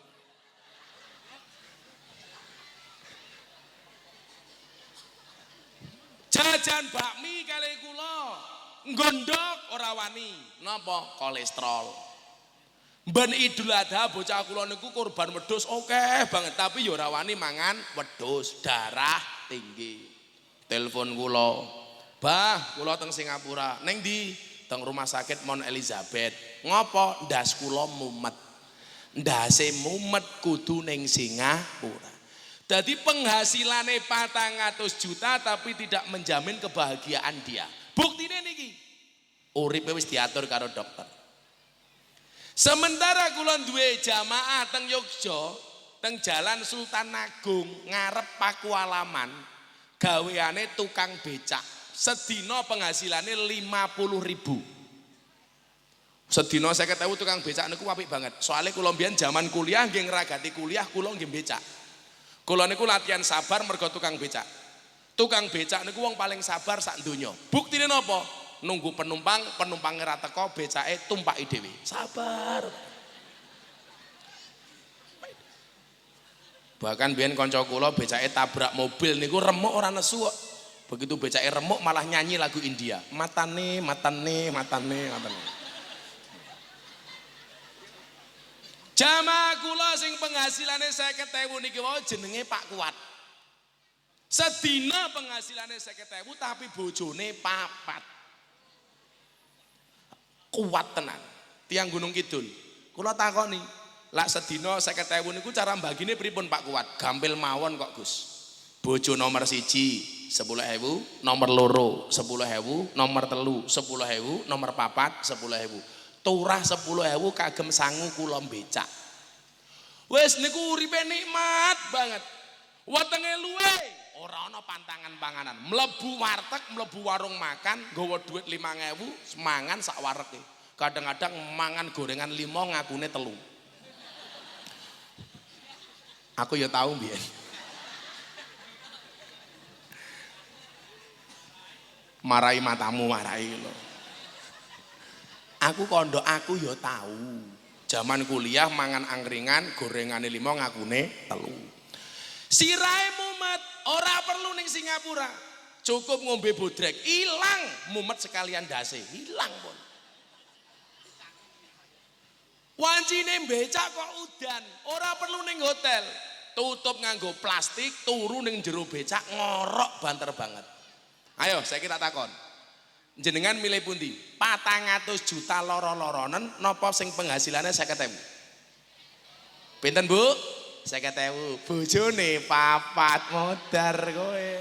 Jajan bakmi kali kula. Gondok ora wani. Napa? Kolesterol. Ben Idul Adha bocah kula niku kurban wedhus oke banget tapi ya ora wani mangan wedhus, darah tinggi. Telepon kula. Bah, kula teng Singapura. Neng di teng rumah sakit Mount Elizabeth. Ngopo? Ndas kula mumet. Ndase mumet kudu ning Singapura. Jadi penghasilannya patang juta tapi tidak menjamin kebahagiaan dia. Buktinya niki. Urip wis diatur karo dokter. Sementara kulon duwe jamaah teng Yogyo, teng Jalan Sultan Agung ngarep Pakualaman, gaweane tukang becak. Sedina penghasilannya 50 ribu. Sedina saya ketahui tukang becak niku apik banget. Soalnya kula mbiyen zaman kuliah nggih ngragati kuliah kula nggih becak. Kula niku latihan sabar mergo tukang becak. Tukang becak niku wong paling sabar sak donya. Buktine napa? Nunggu penumpang, penumpang ora teko, becake tumpaki dhewe. Sabar. Bahkan biyen kanca kula becake tabrak mobil niku remuk ora nesu kok. Begitu becake remuk malah nyanyi lagu India. Matane, matane, matane, matane. Jamaah kula sing penghasilannya saya ketemu niki wau jenenge Pak Kuat. Sedina penghasilannya saya ketemu tapi bojone papat. Kuat tenan. Tiang Gunung Kidul. Kula takoni, lak sedina saya ketemu niku cara mbagine pripun Pak Kuat? Gampil mawon kok Gus. Bojo nomor siji sepuluh hewu, nomor loro sepuluh hewu, nomor telu sepuluh hewu, nomor papat sepuluh hewu turah sepuluh hewu kagem sangu kula becak. Wes niku uripe nikmat banget. Wetenge luwe ora ana pantangan panganan. Mlebu warteg, mlebu warung makan, nggawa duit 5000, semangan sak wareke. Kadang-kadang mangan gorengan lima ngakune telu. Aku ya tahu biyen. Marahi matamu, marahi lho. Aku kondo aku ya tahu. Zaman kuliah mangan angkringan, gorengane lima ngakune telu. Sirahe mumet, ora perlu ning Singapura. Cukup ngombe bodrek, hilang mumet sekalian dase, hilang pun. Wancine becak kok udan, ora perlu ning hotel. Tutup nganggo plastik, turu ning jero becak ngorok banter banget. Ayo, saya kita takon. jenengan milih pundi? Patang atus juta loro-loronen nopo sing penghasilannya saya ketemu. Pinten bu? Ketemu. Bojone papat modar kowe.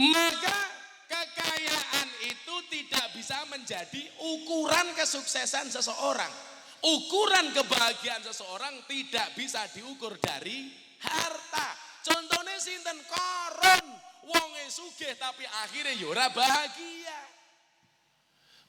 Maka kekayaan itu tidak bisa menjadi ukuran kesuksesan seseorang. Ukuran kebahagiaan seseorang tidak bisa diukur dari harta. Contohnya sinten koron, wonge sugih tapi akhirnya yora bahagia.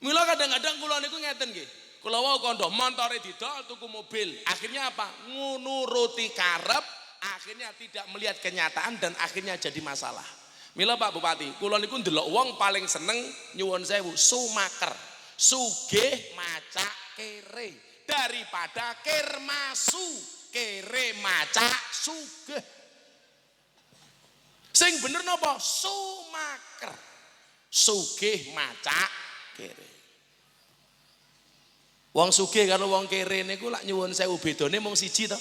Mila kadang-kadang kula niku ngeten nggih. Kula wau kandha montore didol tuku mobil. Akhirnya apa? Ngunuruti karep, akhirnya tidak melihat kenyataan dan akhirnya jadi masalah. Mila Pak Bupati, kula niku ndelok wong paling seneng nyuwun sewu sumaker. Sugih macak kere daripada kermasu kere macak sugih. Sing bener napa? Sumaker. Sugih macak kere. Wong sugih karo wong kere niku lak nyuwun sewu bedane mung siji to.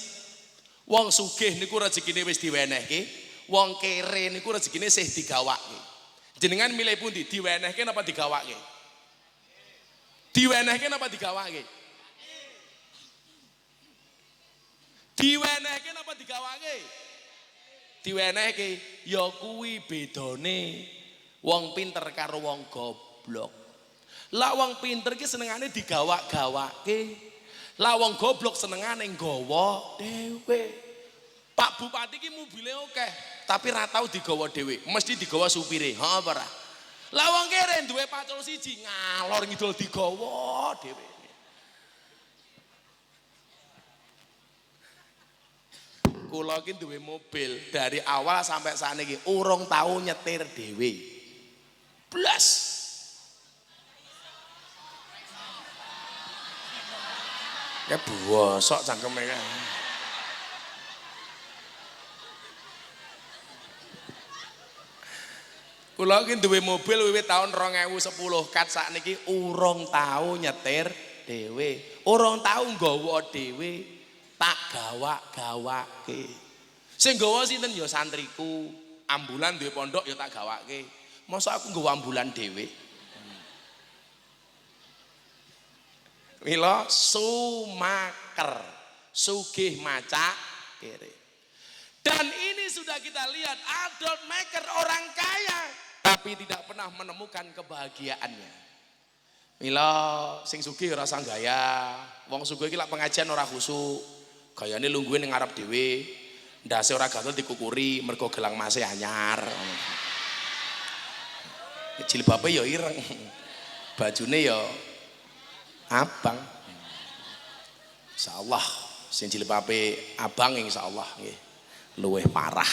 Wong sugih niku rezekine wis diwenehke, wong kere niku rezekine sih digawake. Jenengan milih pundi? Diwenehke napa digawake? Diwenehke napa digawake? Diwenehke napa digawake? Diwenehke ya kuwi bedane wong pinter karo wong goblok. Lah wong pinter ki senengane digawak-gawake. Lah wong goblok senengane nggawa dhewe. Pak Bupati ki mobile akeh, tapi ra tau digawa dhewe, mesti digawa supire. Ha apa ora? Lah wong kere duwe pacul siji ngalor ngidul digawa dhewe. Kula ki duwe mobil dari awal sampai saat ini urung tahu nyetir dhewe. Blas. Ya bosok cangkeme kan. Kula ki duwe mobil wiwit tahun 2010 kat sakniki urung tau nyetir dhewe. Urung tau nggawa dhewe tak gawak-gawake. Sing nggawa sinten ya santriku. Ambulan duwe pondok ya tak gawake. Masa aku nggawa ambulan dhewe? Mila sumaker, sugih macak kiri. Dan ini sudah kita lihat adult maker orang kaya tapi tidak pernah menemukan kebahagiaannya. Mila sing sugih ora gaya, wong sugih iki lak pengajian ora khusuk. Gayane lungguhe ning ngarep dhewe. Ndase ora gatel dikukuri mergo gelang masih anyar. Jilbabe ya ireng. Bajune ya abang. Insyaallah sing jilbabe abang insyaallah nggih luwih parah.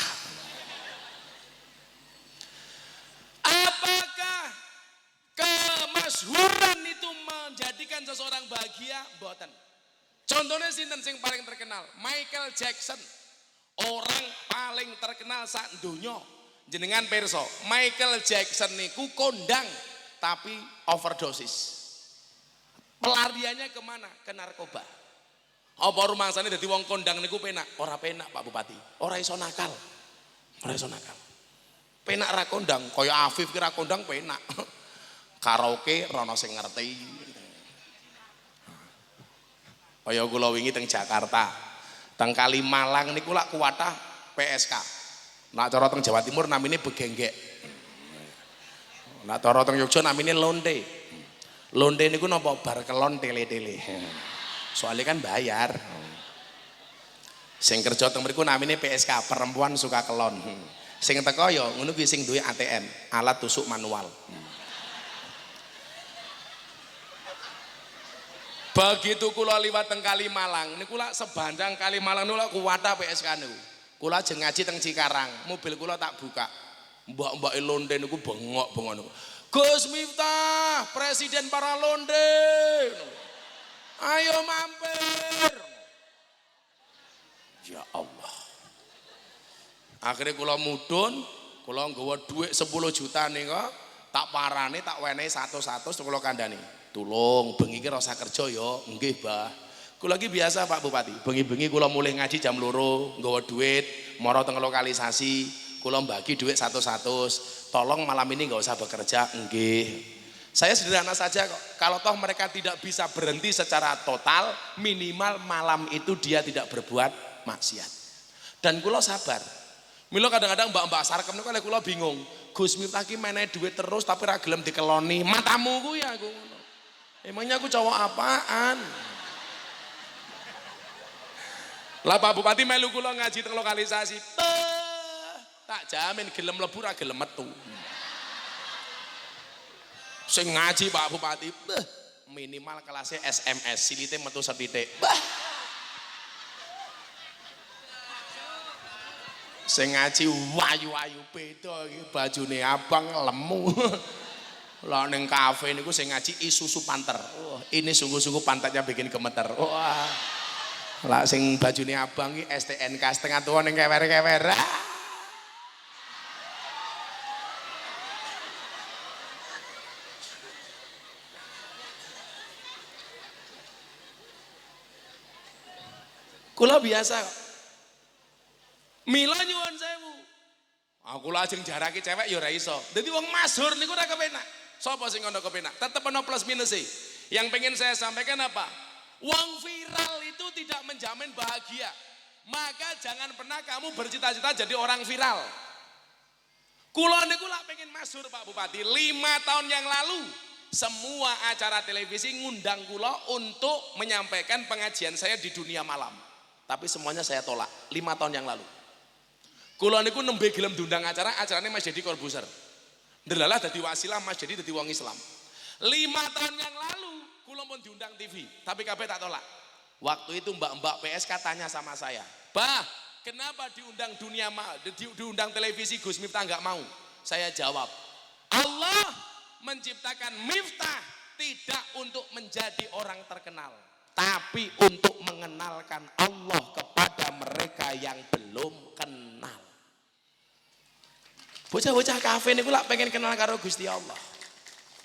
Apakah kemasyhuran itu menjadikan seseorang bahagia? Mboten. Contohnya sinten sing paling terkenal? Michael Jackson. Orang paling terkenal saat dunia. Jenengan perso, Michael Jackson niku kondang tapi overdosis. Pelariannya ke mana? Ke narkoba. Apa rumangsane dadi wong kondang niku penak? Ora penak Pak Bupati. Ora iso nakal. Ora iso nakal. Penak ra kondang, kaya Afif kira kondang penak. Karaoke rono sing ngerti. Kaya kula wingi teng Jakarta. Teng Kalimalang niku lak kuwatah PSK. Nak cara teng Jawa Timur namine begenggek. Nak cara teng Yogyakarta namine lonte. Lonte niku napa bar kelon tele-tele. Soalnya kan bayar. Sing kerja teng mriku namine PSK, perempuan suka kelon. Sing teko ya ngono kuwi sing duwe ATM, alat tusuk manual. Begitu kula liwat teng Kalimalang, niku lak sebandang Kalimalang niku lak kuwata PSK niku. Kula jeng ngaji teng Cikarang, mobil kula tak buka. Mbak-mbak londe niku bengok-bengok niku. Gus Miftah, presiden para londe. Ayo mampir. Ya Allah. Akhirnya kula mudun, kula nggawa dhuwit 10 juta nih kok, tak parane tak wenehi satu-satu kula kandhani. Tulung bengi ki rasa kerja ya, nggih, Mbah. Kula lagi biasa Pak Bupati, bengi-bengi kula mulai ngaji jam loro, nggawa duit, moro teng lokalisasi, kula bagi duit satu-satu. Tolong malam ini nggak usah bekerja, nggih. Saya sederhana saja kok. Kalau toh mereka tidak bisa berhenti secara total, minimal malam itu dia tidak berbuat maksiat. Dan kula sabar. Milo kadang-kadang mbak-mbak sarkem niku kalih kula bingung. Gus Miftah ki menehi duit terus tapi ra gelem dikeloni. Matamu ku ya aku. Emangnya aku cowok apaan? Lah Pak Bupati melu kula ngaji teng lokalisasi. Tak jamin gelem mlebu ra gelem metu. sing ngaji Pak Bupati, beh, minimal kelasnya SMS, silite metu setitik. Bah. Sing ngaji wayu-wayu beda iki bajune abang lemu. Lah ning kafe niku sing ngaji Isuzu Panther. Wah, ini sungguh-sungguh pantatnya bikin gemeter. Wah. Lah sing bajune abang iki STNK setengah tua ning kewer-kewer. Kula biasa kok. Mila nyuwun sewu. Aku lajeng jarake cewek ya ora iso. Dadi wong masyhur niku ora kepenak. Sapa sing ngono kepenak? Tetep ana plus minus sih. Yang pengen saya sampaikan apa? Wong viral itu tidak menjamin bahagia. Maka jangan pernah kamu bercita-cita jadi orang viral. Kulo niku lak pengen masyhur Pak Bupati. Lima tahun yang lalu semua acara televisi ngundang kulo untuk menyampaikan pengajian saya di dunia malam. Tapi semuanya saya tolak lima tahun yang lalu. Kulo niku nembe gelem diundang acara, acaranya Mas Jadi Corbuzier. Ndelalah dadi wasilah Mas Jadi dadi wong Islam. Lima tahun yang lalu kulo pun diundang TV, tapi kabeh tak tolak. Waktu itu mbak-mbak PS katanya sama saya, Bah, kenapa diundang dunia di, diundang televisi Gus Miftah nggak mau? Saya jawab, Allah menciptakan Miftah tidak untuk menjadi orang terkenal, tapi untuk mengenalkan Allah kepada mereka yang belum kenal. Bocah-bocah kafe niku lak pengen kenal karo Gusti Allah.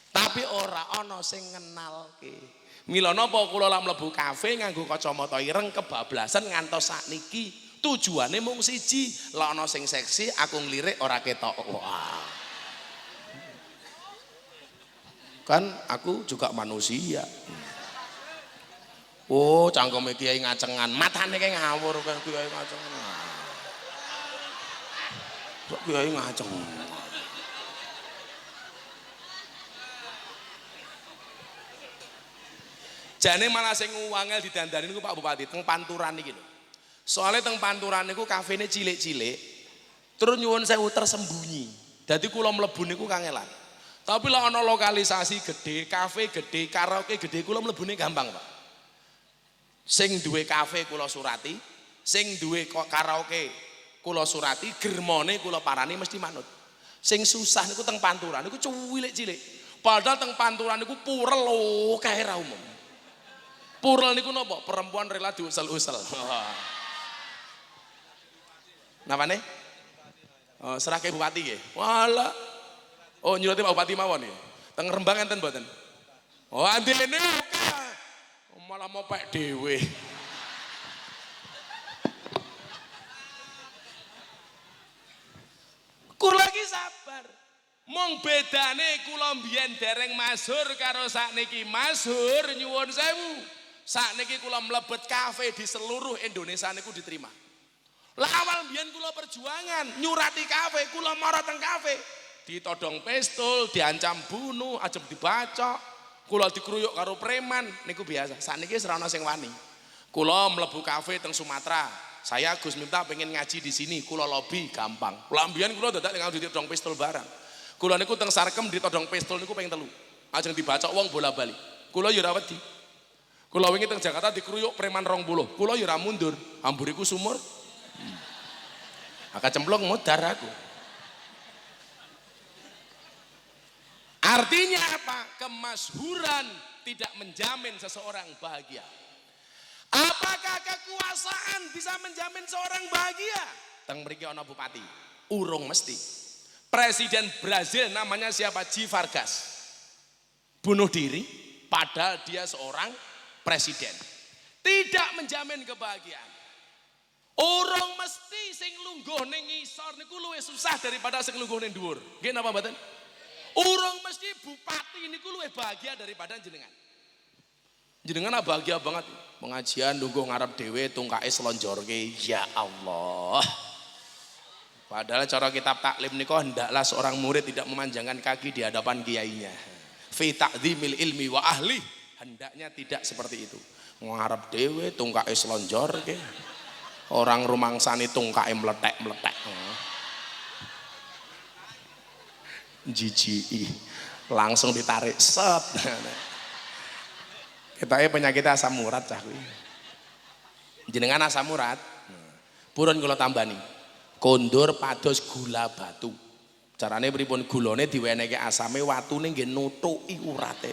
Tapi ora ana sing ngenalke. Mila napa kula lak mlebu kafe nganggo kacamata ireng kebablasan ngantos sakniki tujuane mung siji, lak ana sing seksi aku nglirik ora ketok. Wah. Kan aku juga manusia. Oh, cangkeme kiai ngacengan, matane kayak ngawur kan kiai ngacengan. Kok kiai ngaceng. Jane malah sing wangel didandani niku Pak Bupati teng Panturan iki lho. Soalnya teng Panturan niku kafene cilik-cilik. Terus nyuwun sewu tersembunyi. Dadi kula mlebu niku kangelan. Tapi lah ana lokalisasi gede, kafe gede, karaoke gede kula mlebune gampang, Pak. Sing duwe kafe kula surati, sing duwe karaoke kula surati, germone kula parani mesti manut. Sing susah niku teng Panturan niku cuwilik cilik. Padahal teng Panturan niku purel lho kae ra umum. Purel niku napa? Perempuan rela diusel-usel. Napa nih? Oh, ke bupati nggih. Walah. Oh, nyurati Pak Bupati mawon nggih. Teng Rembang enten mboten? Oh, andene oh, malah mau pek dhewe. Kur lagi sabar. Mong bedane kula mbiyen dereng masyhur karo sakniki masyhur nyuwun sewu. Sakniki kula mlebet kafe di seluruh Indonesia niku diterima. Lah awal mbiyen kula perjuangan nyurati kafe, kula marah teng kafe. Ditodong pistol, diancam bunuh, ajeng dibacok. Kula dikruyuk karo preman niku biasa. Sakniki wis ora sing wani. Kula mlebu kafe teng Sumatera. Saya Gus minta pengen ngaji di sini, kula lobby gampang. Kula mbiyen kula dadak nganggo ditodong pistol barang. Kula niku teng Sarkem ditodong pistol niku pengen telu. Ajeng dibacok wong bola-bali. Kula ya ora wedi. Kula wingi teng Jakarta dikruyuk preman 20. Kula ya ora mundur. Amburiku sumur. Hmm. Aka cemplung mudar aku. Artinya apa? Kemasyhuran tidak menjamin seseorang bahagia. Apakah kekuasaan bisa menjamin seorang bahagia? Teng mriki ana bupati. Urung mesti. Presiden Brazil namanya siapa? G Vargas. Bunuh diri padahal dia seorang presiden. Tidak menjamin kebahagiaan. Orang mesti sing lungguh ning ngisor niku luwih susah daripada sing lungguh ning dhuwur. Nggih napa mboten? Urung mesti bupati niku luwih bahagia daripada jenengan. Jenengan bahagia banget pengajian nunggu ngarep dhewe tungkae selonjorke. Ya Allah. Padahal cara kitab taklim niku hendaklah seorang murid tidak memanjangkan kaki di hadapan kiainya. Fi ta'dhimil ilmi wa ahli. Hendaknya tidak seperti itu. Ngarep dhewe tungkae selonjorke. Orang rumangsani tungkae meletek-meletek. Jijiki. Langsung ditarik set. Kita penyakitnya asam urat cah. Jenengan asam urat. Purun kula tambani. Kondur pados gula batu. Carane pripun gulane diwenehke asame watune nggih nutuki urate.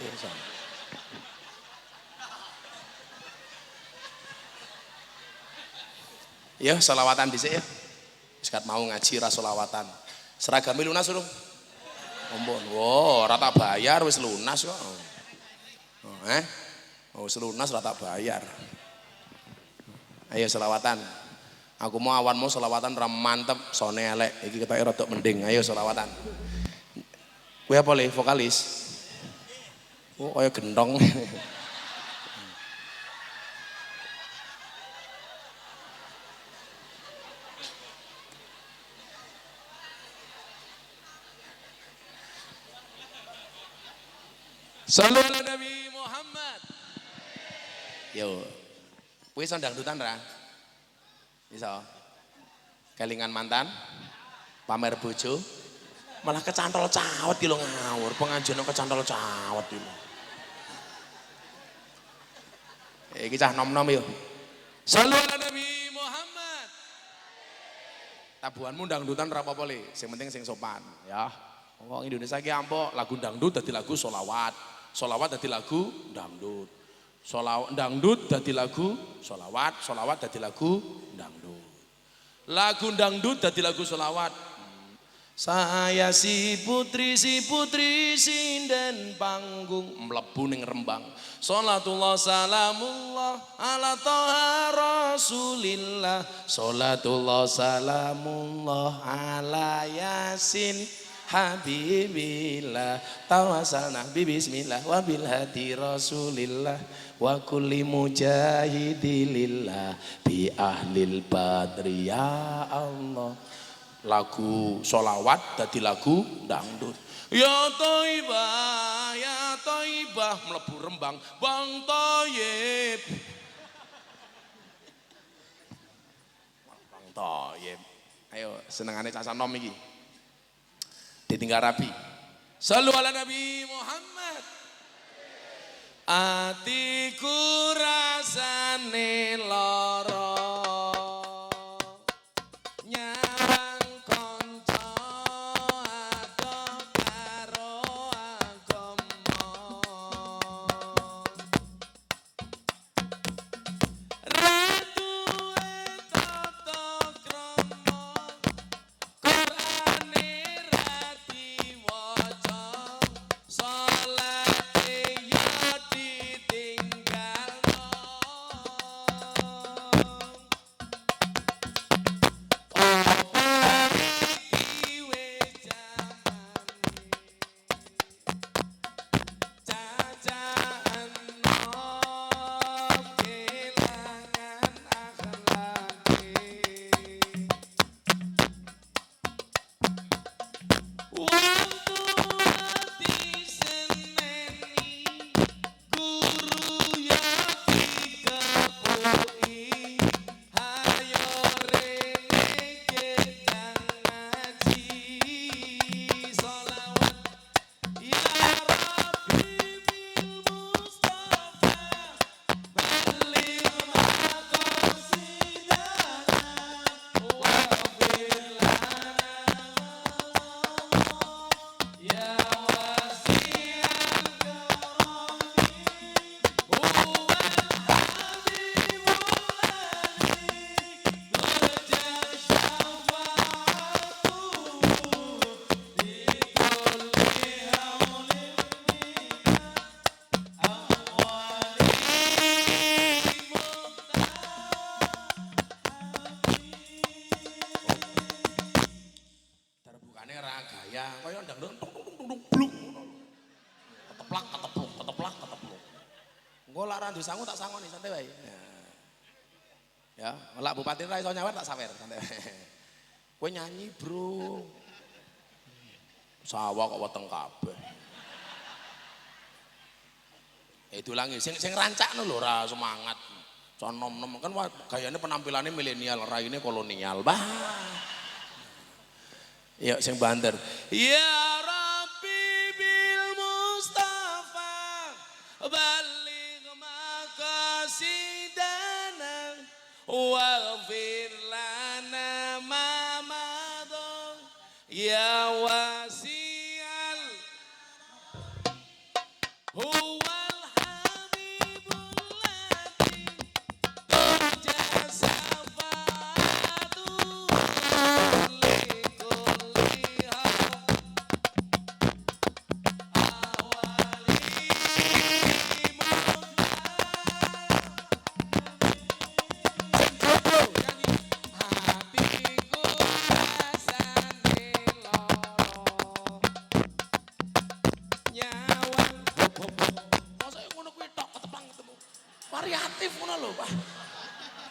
Ya, selawatan dhisik ya. Sekat mau ngaji ra selawatan. Seragame lunas urung? Ampun. Wow, rata bayar wis lunas kok. Oh, eh? Oh, wis lunas rata bayar. Ayo selawatan. Aku mau awanmu selawatan ram mantep, sone elek. Iki rada mending. Ayo selawatan. Kowe apa le vokalis? Oh, kaya gendong. Sallu ala Nabi Muhammad. Yo. Kowe iso dangdutan ra? Iso. Kelingan mantan, pamer bojo, malah kecantol cawet iki lho ngawur, pengajian kecantol cawet iki. Iki cah nom-nom yo. Sallu ala Nabi Muhammad. Tabuhanmu dangdutan ra apa-apa le, sing penting sing sopan, ya. Wong Indonesia ki ampok lagu dangdut dadi lagu solawat. Solawat dadi lagu dangdut. Solawat dangdut dadi lagu solawat, solawat dadi lagu dangdut. Lagu dangdut dadi lagu solawat. Saya si putri si putri sinden panggung mlebu ning Rembang. Salatullah salamullah ala toha rasulillah. Salatullah salamullah ala yasin Habibillah tawasalna bi bismillah wa bil hadi rasulillah wa kulli mujahidilillah bi ahlil badri ya Allah lagu solawat dadi lagu dangdut Ya Toibah, ya Toibah mlebu Rembang, Bang Toyib. Bang Toyib. Ayo senengane Cak Sanom iki ditinggal rapi. Salu ala Nabi Muhammad. Atiku rasane loro Engko lak ra ndus sangu tak sangoni santai wae. Ya, lak bupati ra iso nyawer tak sawer santai wae. Kowe nyanyi, Bro. Sawah kok weteng kabeh. Itu lagi sing sing rancakno lho ora semangat. Con nom-nom kan gayane penampilannya milenial, raine kolonial. Bah. Ya sing banter. Ya Rabbi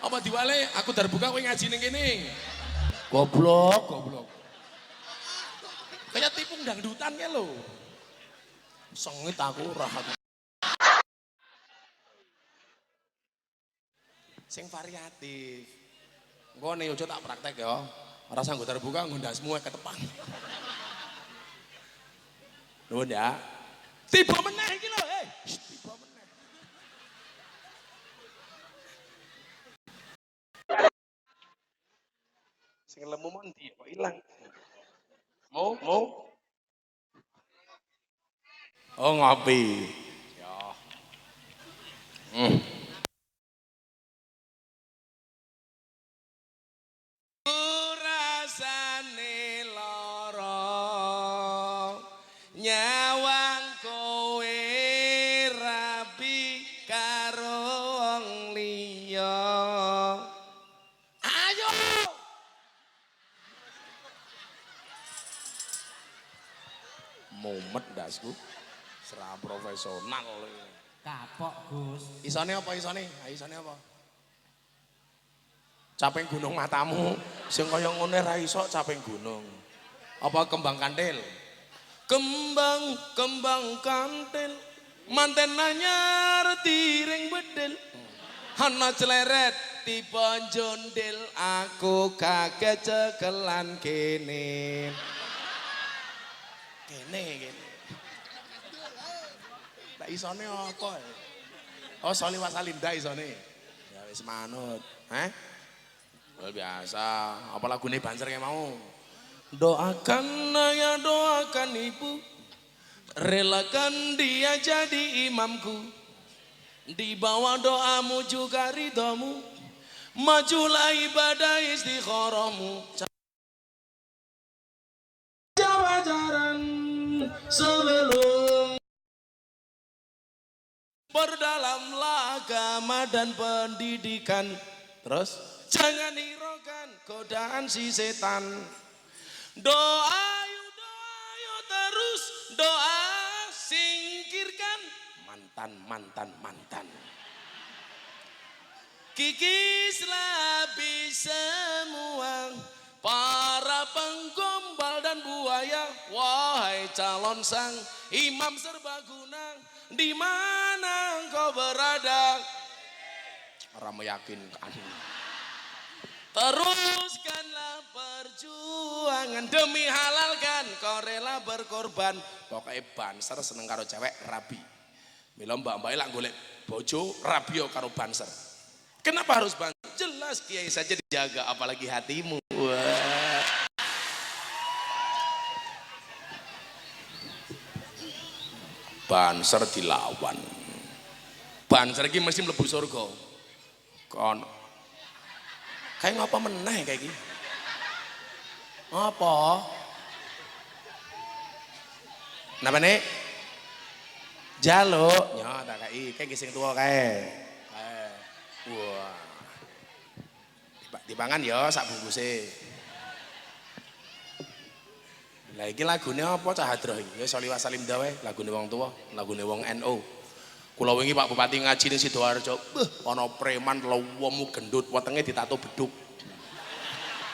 Apa diwale aku terbuka kowe ngaji ning kene. Goblok, goblok. Kayak tipung dangdutan ya lho. Sengit aku rahat. Sing variatif. Engko nih ojo tak praktek ya. Ora sanggo terbuka ngundasmu ketepang. Nuwun ya. Tiba meneh iki lho, eh. Shh, Tiba meneh. Sing lemu mau ndi kok ilang. Mau, mau. Oh, ngopi. Ya. Hmm. Dasku serah profesional Kapok Gus. isone apa isone Ha, isone apa? Caping gunung matamu. Sing kaya ngene ra iso caping gunung. Apa kembang kantil? Kembang kembang kantil. Manten anyar tiring bedel ana celeret tiba jondel aku kaget cekelan kene. Kene kene isone apa ya? oh soli wasalinda isone ya wis manut eh Luar biasa. Apa lagu ini banser kayak mau? Doakan ya doakan ibu. Relakan dia jadi imamku. Di bawah doamu juga ridhomu. Majulah ibadah istikharahmu. Jawajaran sebelum Berdalamlah agama dan pendidikan. Terus jangan hiraukan godaan si setan. Doa yuk doa yuk terus doa singkirkan mantan mantan mantan. Kikislah habis semua para penggombal dan buaya. Wahai calon sang imam serbaguna, di mana engkau berada? Orang meyakinkan. Teruskanlah perjuangan demi halalkan kau rela berkorban. Pokoknya banser seneng karo cewek rabi. Mila mbak mbak ilang golek bojo rabio karo banser. Kenapa harus banser? Jelas kiai saja dijaga apalagi hatimu. Wah. Banser dilawan. Banser iki mesti mlebu surga. Kon Kayak ngapa meneh kayak gini? Apa? Napa nih? Jaluk, ya tak kai, kayak gising tua kayak. Wah. Dipa- Dipangan ya sak bungkuse. Lah iki lagune apa cah hadroh iki? Ya Soli Wasalim dawe, lagune wong tua, lagune wong NU. Kula wingi Pak Bupati ngaji ning Sidoarjo, beh ana preman lowomu gendut wetenge ditato beduk.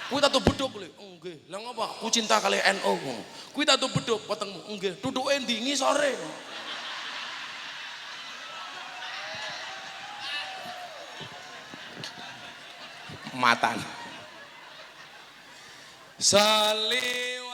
Kuwi tato beduk lho. Nggih. Lah ngapa? Ku cinta kali NU. Kuwi tato beduk wetengmu. Nggih. Duduke ndi ngisore. Matan. Salli